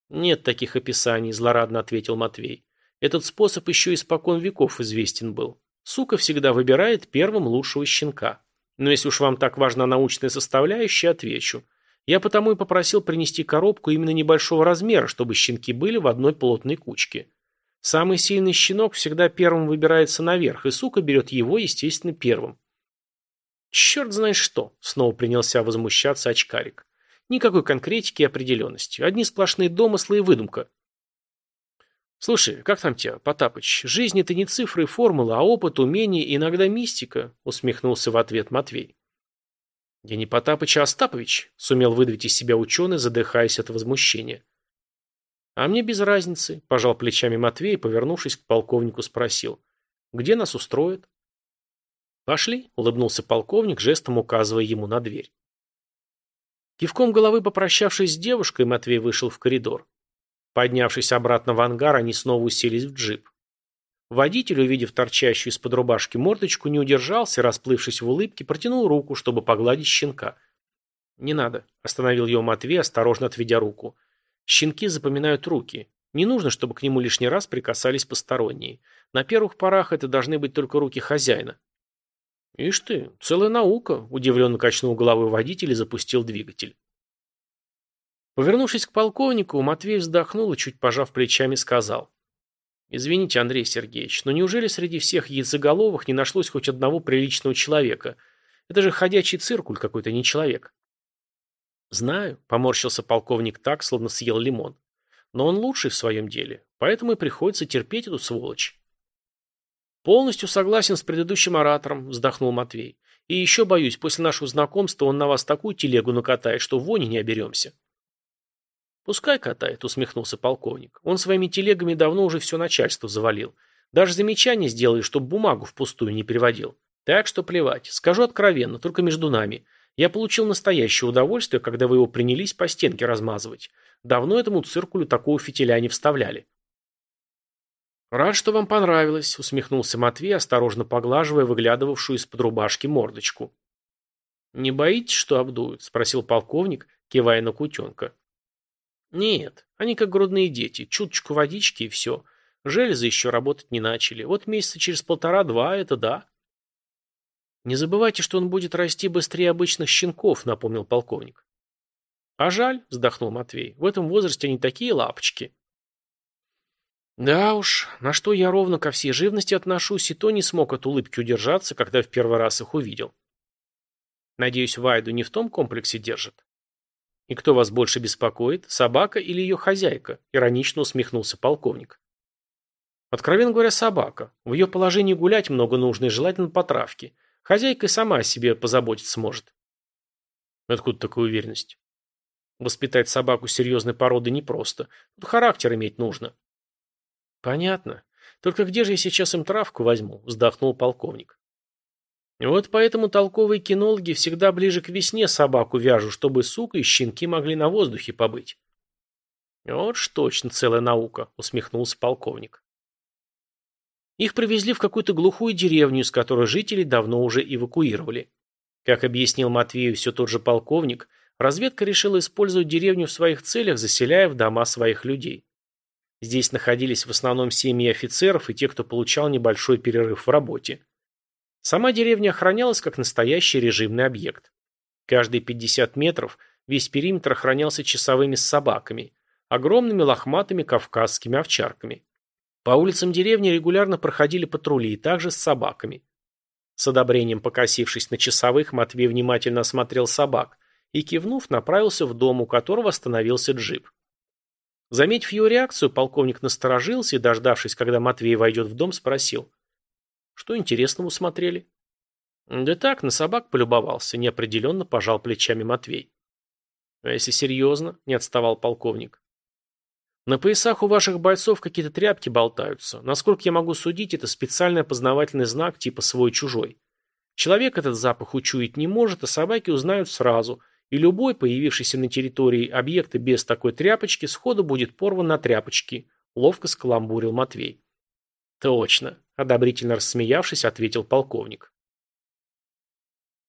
Нет таких описаний, злорадно ответил Матвей. Этот способ еще испокон веков известен был. Сука всегда выбирает первым лучшего щенка. Но если уж вам так важна научная составляющая, отвечу. Я потому и попросил принести коробку именно небольшого размера, чтобы щенки были в одной плотной кучке. Самый сильный щенок всегда первым выбирается наверх, и сука берет его, естественно, первым. Черт знает что, снова принялся возмущаться очкарик. Никакой конкретики и определенности. Одни сплошные домыслы и выдумка. «Слушай, как там тебя, Потапыч? Жизнь – это не цифры и формулы, а опыт, умение и иногда мистика», – усмехнулся в ответ Матвей. «Я не Потапыч, а Остапович», – сумел выдавить из себя ученый, задыхаясь от возмущения. «А мне без разницы», – пожал плечами Матвей повернувшись к полковнику, спросил. «Где нас устроят?» «Пошли», – улыбнулся полковник, жестом указывая ему на дверь. Кивком головы попрощавшись с девушкой, Матвей вышел в коридор. Поднявшись обратно в ангар, они снова уселись в джип. Водитель, увидев торчащую из-под рубашки мордочку, не удержался, расплывшись в улыбке, протянул руку, чтобы погладить щенка. «Не надо», – остановил его Матвей, осторожно отведя руку. «Щенки запоминают руки. Не нужно, чтобы к нему лишний раз прикасались посторонние. На первых порах это должны быть только руки хозяина». «Ишь ты, целая наука», – удивленно качнул головой водитель и запустил двигатель. Повернувшись к полковнику, Матвей вздохнул и, чуть пожав плечами, сказал. «Извините, Андрей Сергеевич, но неужели среди всех яйцеголовых не нашлось хоть одного приличного человека? Это же ходячий циркуль какой-то, не человек». «Знаю», — поморщился полковник так, словно съел лимон. «Но он лучший в своем деле, поэтому и приходится терпеть эту сволочь». «Полностью согласен с предыдущим оратором», — вздохнул Матвей. «И еще боюсь, после нашего знакомства он на вас такую телегу накатает, что вони не оберемся». «Пускай катает», — усмехнулся полковник. «Он своими телегами давно уже все начальство завалил. Даже замечание сделали, чтобы бумагу впустую не приводил. Так что плевать. Скажу откровенно, только между нами. Я получил настоящее удовольствие, когда вы его принялись по стенке размазывать. Давно этому циркулю такого фитиля не вставляли». «Рад, что вам понравилось», — усмехнулся Матвей, осторожно поглаживая выглядывавшую из-под рубашки мордочку. «Не боитесь, что обдуют?» — спросил полковник, кивая на кутенка. Нет, они как грудные дети, чуточку водички и все. Железы еще работать не начали. Вот месяца через полтора-два это да. Не забывайте, что он будет расти быстрее обычных щенков, напомнил полковник. А жаль, вздохнул Матвей, в этом возрасте они такие лапочки. Да уж, на что я ровно ко всей живности отношусь, и то не смог от улыбки удержаться, когда в первый раз их увидел. Надеюсь, Вайду не в том комплексе держат. «И кто вас больше беспокоит, собака или ее хозяйка?» – иронично усмехнулся полковник. Откровенно говоря, собака. В ее положении гулять много нужно и желательно по травке. Хозяйка и сама о себе позаботиться может. Откуда такая уверенность? Воспитать собаку серьезной породы непросто. Тут характер иметь нужно. Понятно. Только где же я сейчас им травку возьму? Вздохнул полковник. Вот поэтому толковые кинологи всегда ближе к весне собаку вяжут, чтобы сука и щенки могли на воздухе побыть. Вот ж точно целая наука, усмехнулся полковник. Их привезли в какую-то глухую деревню, из которой жители давно уже эвакуировали. Как объяснил Матвею все тот же полковник, разведка решила использовать деревню в своих целях, заселяя в дома своих людей. Здесь находились в основном семьи офицеров и те, кто получал небольшой перерыв в работе. Сама деревня охранялась как настоящий режимный объект. Каждые 50 метров весь периметр охранялся часовыми с собаками, огромными лохматыми кавказскими овчарками. По улицам деревни регулярно проходили патрули, и также с собаками. С одобрением покосившись на часовых, Матвей внимательно осмотрел собак и, кивнув, направился в дом, у которого остановился джип. Заметив его реакцию, полковник насторожился и, дождавшись, когда Матвей войдет в дом, спросил – что интересного усмотрели? Да так, на собак полюбовался, неопределенно пожал плечами Матвей. А если серьезно, не отставал полковник. На поясах у ваших бойцов какие-то тряпки болтаются. Насколько я могу судить, это специальный опознавательный знак типа свой-чужой. Человек этот запах учуять не может, а собаки узнают сразу, и любой, появившийся на территории объекта без такой тряпочки, сходу будет порван на тряпочки, ловко скаламбурил Матвей. Точно, одобрительно рассмеявшись, ответил полковник.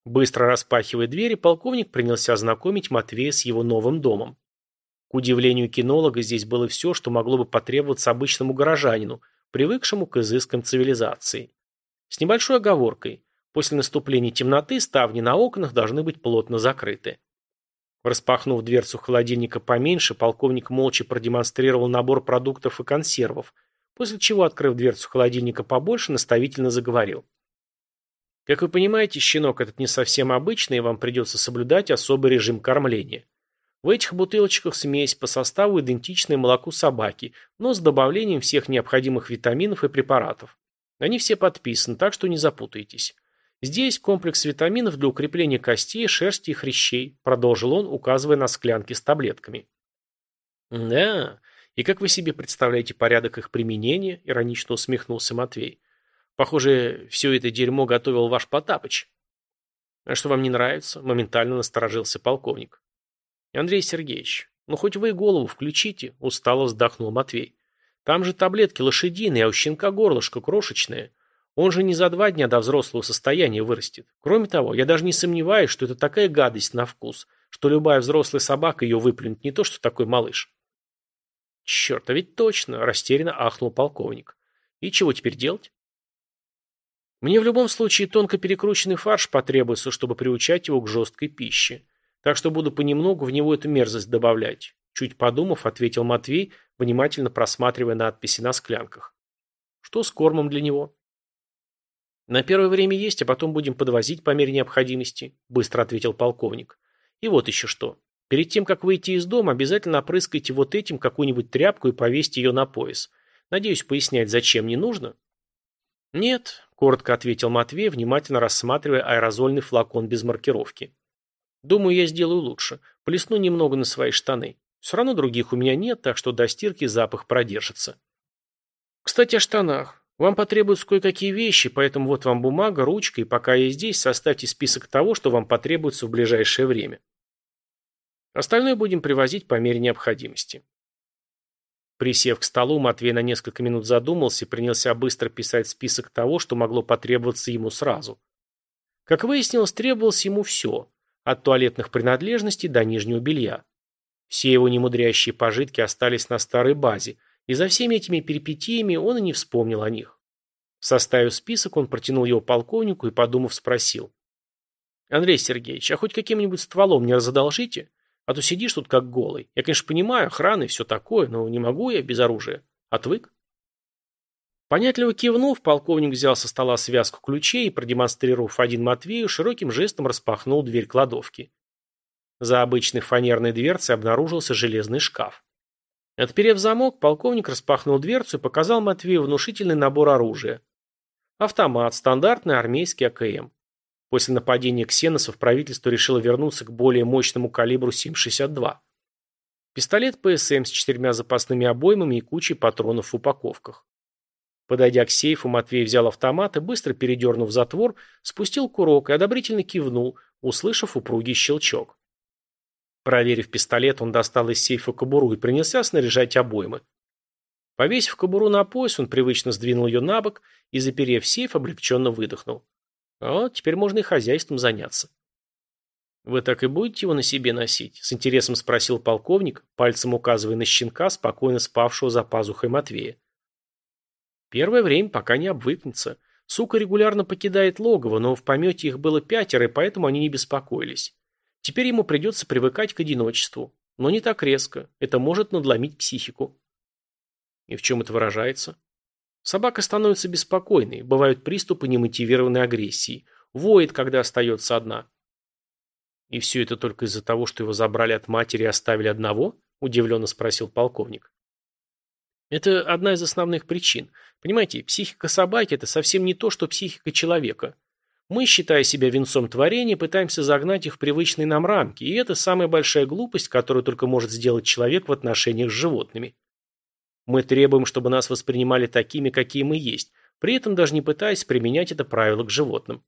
Быстро распахивая двери, полковник принялся знакомить Матвея с его новым домом. К удивлению кинолога, здесь было все, что могло бы потребоваться обычному горожанину, привыкшему к изыскам цивилизации. С небольшой оговоркой. После наступления темноты ставни на окнах должны быть плотно закрыты. Распахнув дверцу холодильника поменьше, полковник молча продемонстрировал набор продуктов и консервов, после чего, открыв дверцу холодильника побольше, наставительно заговорил. Как вы понимаете, щенок этот не совсем обычный, и вам придется соблюдать особый режим кормления. В этих бутылочках смесь по составу идентичная молоку собаки, но с добавлением всех необходимых витаминов и препаратов. Они все подписаны, так что не запутайтесь. Здесь комплекс витаминов для укрепления костей, шерсти и хрящей, продолжил он, указывая на склянки с таблетками. Да, и как вы себе представляете порядок их применения? Иронично усмехнулся Матвей. Похоже, все это дерьмо готовил ваш Потапыч. А что вам не нравится? Моментально насторожился полковник. Андрей Сергеевич, ну хоть вы голову включите, устало вздохнул Матвей. Там же таблетки лошадиные, а у щенка горлышко крошечное. Он же не за два дня до взрослого состояния вырастет. Кроме того, я даже не сомневаюсь, что это такая гадость на вкус, что любая взрослая собака ее выплюнет, не то что такой малыш. Черт, а ведь точно, растерянно ахнул полковник. И чего теперь делать? Мне в любом случае тонко перекрученный фарш потребуется, чтобы приучать его к жесткой пище. Так что буду понемногу в него эту мерзость добавлять. Чуть подумав, ответил Матвей, внимательно просматривая надписи на склянках. Что с кормом для него? На первое время есть, а потом будем подвозить по мере необходимости, быстро ответил полковник. И вот еще что. Перед тем, как выйти из дома, обязательно опрыскайте вот этим какую-нибудь тряпку и повесьте ее на пояс. Надеюсь, пояснять, зачем не нужно? Нет, коротко ответил Матвей, внимательно рассматривая аэрозольный флакон без маркировки. Думаю, я сделаю лучше. Плесну немного на свои штаны. Все равно других у меня нет, так что до стирки запах продержится. Кстати, о штанах. Вам потребуются кое-какие вещи, поэтому вот вам бумага, ручка, и пока я здесь, составьте список того, что вам потребуется в ближайшее время. Остальное будем привозить по мере необходимости. Присев к столу, Матвей на несколько минут задумался и принялся быстро писать список того, что могло потребоваться ему сразу. Как выяснилось, требовалось ему все, от туалетных принадлежностей до нижнего белья. Все его немудрящие пожитки остались на старой базе – и за всеми этими перипетиями он и не вспомнил о них. Составив список, он протянул его полковнику и, подумав, спросил. «Андрей Сергеевич, а хоть каким-нибудь стволом не разодолжите? А то сидишь тут как голый. Я, конечно, понимаю, охрана и все такое, но не могу я без оружия. Отвык?» Понятливо кивнув, полковник взял со стола связку ключей и, продемонстрировав один Матвею, широким жестом распахнул дверь кладовки. За обычной фанерной дверцей обнаружился железный шкаф. Отперев замок, полковник распахнул дверцу и показал Матвею внушительный набор оружия. Автомат, стандартный армейский АКМ. После нападения ксеносов правительство решило вернуться к более мощному калибру 7,62. Пистолет ПСМ с четырьмя запасными обоймами и кучей патронов в упаковках. Подойдя к сейфу, Матвей взял автомат и, быстро передернув затвор, спустил курок и одобрительно кивнул, услышав упругий щелчок. Проверив пистолет, он достал из сейфа кобуру и принялся снаряжать обоймы. Повесив кобуру на пояс, он привычно сдвинул ее на бок и, заперев сейф, облегченно выдохнул. Вот, теперь можно и хозяйством заняться. «Вы так и будете его на себе носить?» – с интересом спросил полковник, пальцем указывая на щенка, спокойно спавшего за пазухой Матвея. Первое время, пока не обвыкнется. Сука регулярно покидает логово, но в помете их было пятеро, и поэтому они не беспокоились. Теперь ему придется привыкать к одиночеству. Но не так резко. Это может надломить психику. И в чем это выражается? Собака становится беспокойной, бывают приступы немотивированной агрессии, воет, когда остается одна. И все это только из-за того, что его забрали от матери и оставили одного? Удивленно спросил полковник. Это одна из основных причин. Понимаете, психика собаки – это совсем не то, что психика человека. Мы, считая себя венцом творения, пытаемся загнать их в привычные нам рамки, и это самая большая глупость, которую только может сделать человек в отношениях с животными. Мы требуем, чтобы нас воспринимали такими, какие мы есть, при этом даже не пытаясь применять это правило к животным.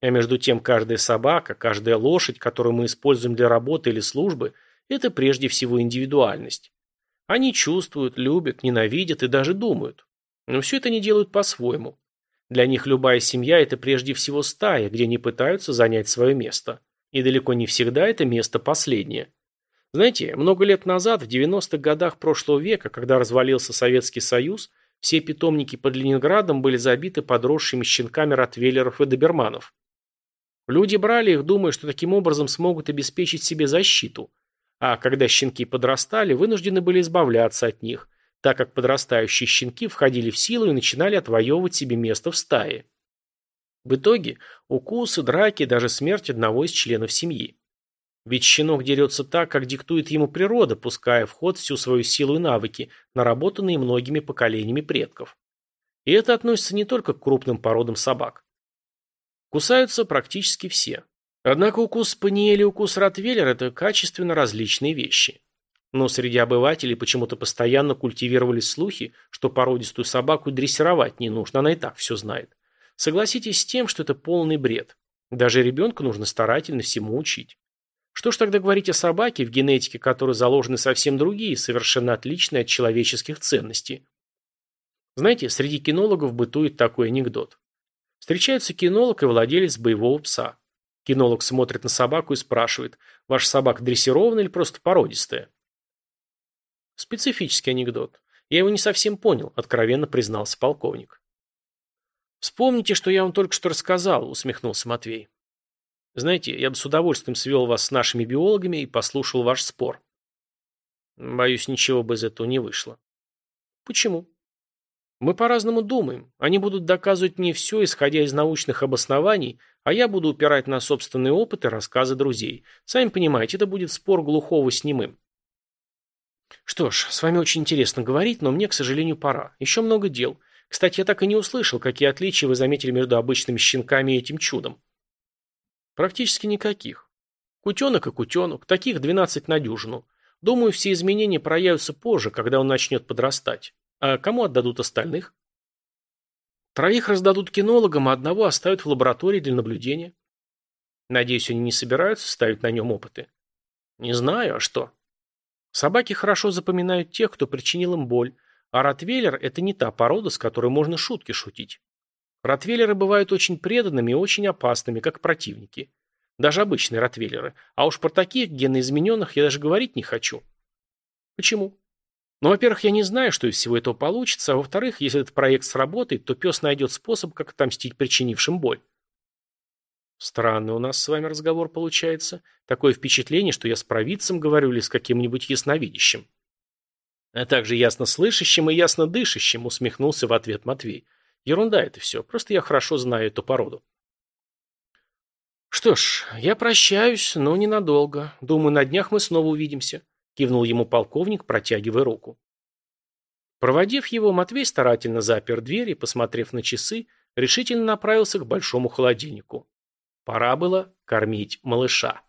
А между тем, каждая собака, каждая лошадь, которую мы используем для работы или службы, это прежде всего индивидуальность. Они чувствуют, любят, ненавидят и даже думают. Но все это они делают по-своему. Для них любая семья – это прежде всего стая, где они пытаются занять свое место. И далеко не всегда это место последнее. Знаете, много лет назад, в 90-х годах прошлого века, когда развалился Советский Союз, все питомники под Ленинградом были забиты подросшими щенками ротвейлеров и доберманов. Люди брали их, думая, что таким образом смогут обеспечить себе защиту. А когда щенки подрастали, вынуждены были избавляться от них, так как подрастающие щенки входили в силу и начинали отвоевывать себе место в стае. В итоге укусы, драки, даже смерть одного из членов семьи. Ведь щенок дерется так, как диктует ему природа, пуская в ход всю свою силу и навыки, наработанные многими поколениями предков. И это относится не только к крупным породам собак. Кусаются практически все. Однако укус спаниеля и укус ротвейлера – это качественно различные вещи. Но среди обывателей почему-то постоянно культивировались слухи, что породистую собаку дрессировать не нужно, она и так все знает. Согласитесь с тем, что это полный бред. Даже ребенка нужно старательно всему учить. Что ж тогда говорить о собаке, в генетике которой заложены совсем другие, совершенно отличные от человеческих ценностей? Знаете, среди кинологов бытует такой анекдот. Встречаются кинолог и владелец боевого пса. Кинолог смотрит на собаку и спрашивает, ваша собака дрессированная или просто породистая? Специфический анекдот. Я его не совсем понял, откровенно признался полковник. «Вспомните, что я вам только что рассказал», — усмехнулся Матвей. «Знаете, я бы с удовольствием свел вас с нашими биологами и послушал ваш спор». «Боюсь, ничего бы из этого не вышло». «Почему?» Мы по-разному думаем. Они будут доказывать мне все, исходя из научных обоснований, а я буду упирать на собственный опыт и рассказы друзей. Сами понимаете, это будет спор глухого с немым. Что ж, с вами очень интересно говорить, но мне, к сожалению, пора. Еще много дел. Кстати, я так и не услышал, какие отличия вы заметили между обычными щенками и этим чудом. Практически никаких. Кутенок и кутенок, таких 12 на дюжину. Думаю, все изменения проявятся позже, когда он начнет подрастать. А кому отдадут остальных? Троих раздадут кинологам, а одного оставят в лаборатории для наблюдения. Надеюсь, они не собираются ставить на нем опыты. Не знаю, а что? Собаки хорошо запоминают тех, кто причинил им боль, а ротвейлер – это не та порода, с которой можно шутки шутить. Ротвейлеры бывают очень преданными и очень опасными, как противники. Даже обычные ротвейлеры. А уж про таких геноизмененных я даже говорить не хочу. Почему? Ну, во-первых, я не знаю, что из всего этого получится, а во-вторых, если этот проект сработает, то пес найдет способ, как отомстить причинившим боль. Странный у нас с вами разговор получается. Такое впечатление, что я с провидцем говорю или с каким-нибудь ясновидящим. А также ясно слышащим и ясно дышащим, усмехнулся в ответ Матвей. Ерунда это все, просто я хорошо знаю эту породу. Что ж, я прощаюсь, но ненадолго. Думаю, на днях мы снова увидимся кивнул ему полковник, протягивая руку. Проводив его, Матвей старательно запер дверь и, посмотрев на часы, решительно направился к большому холодильнику. Пора было кормить малыша.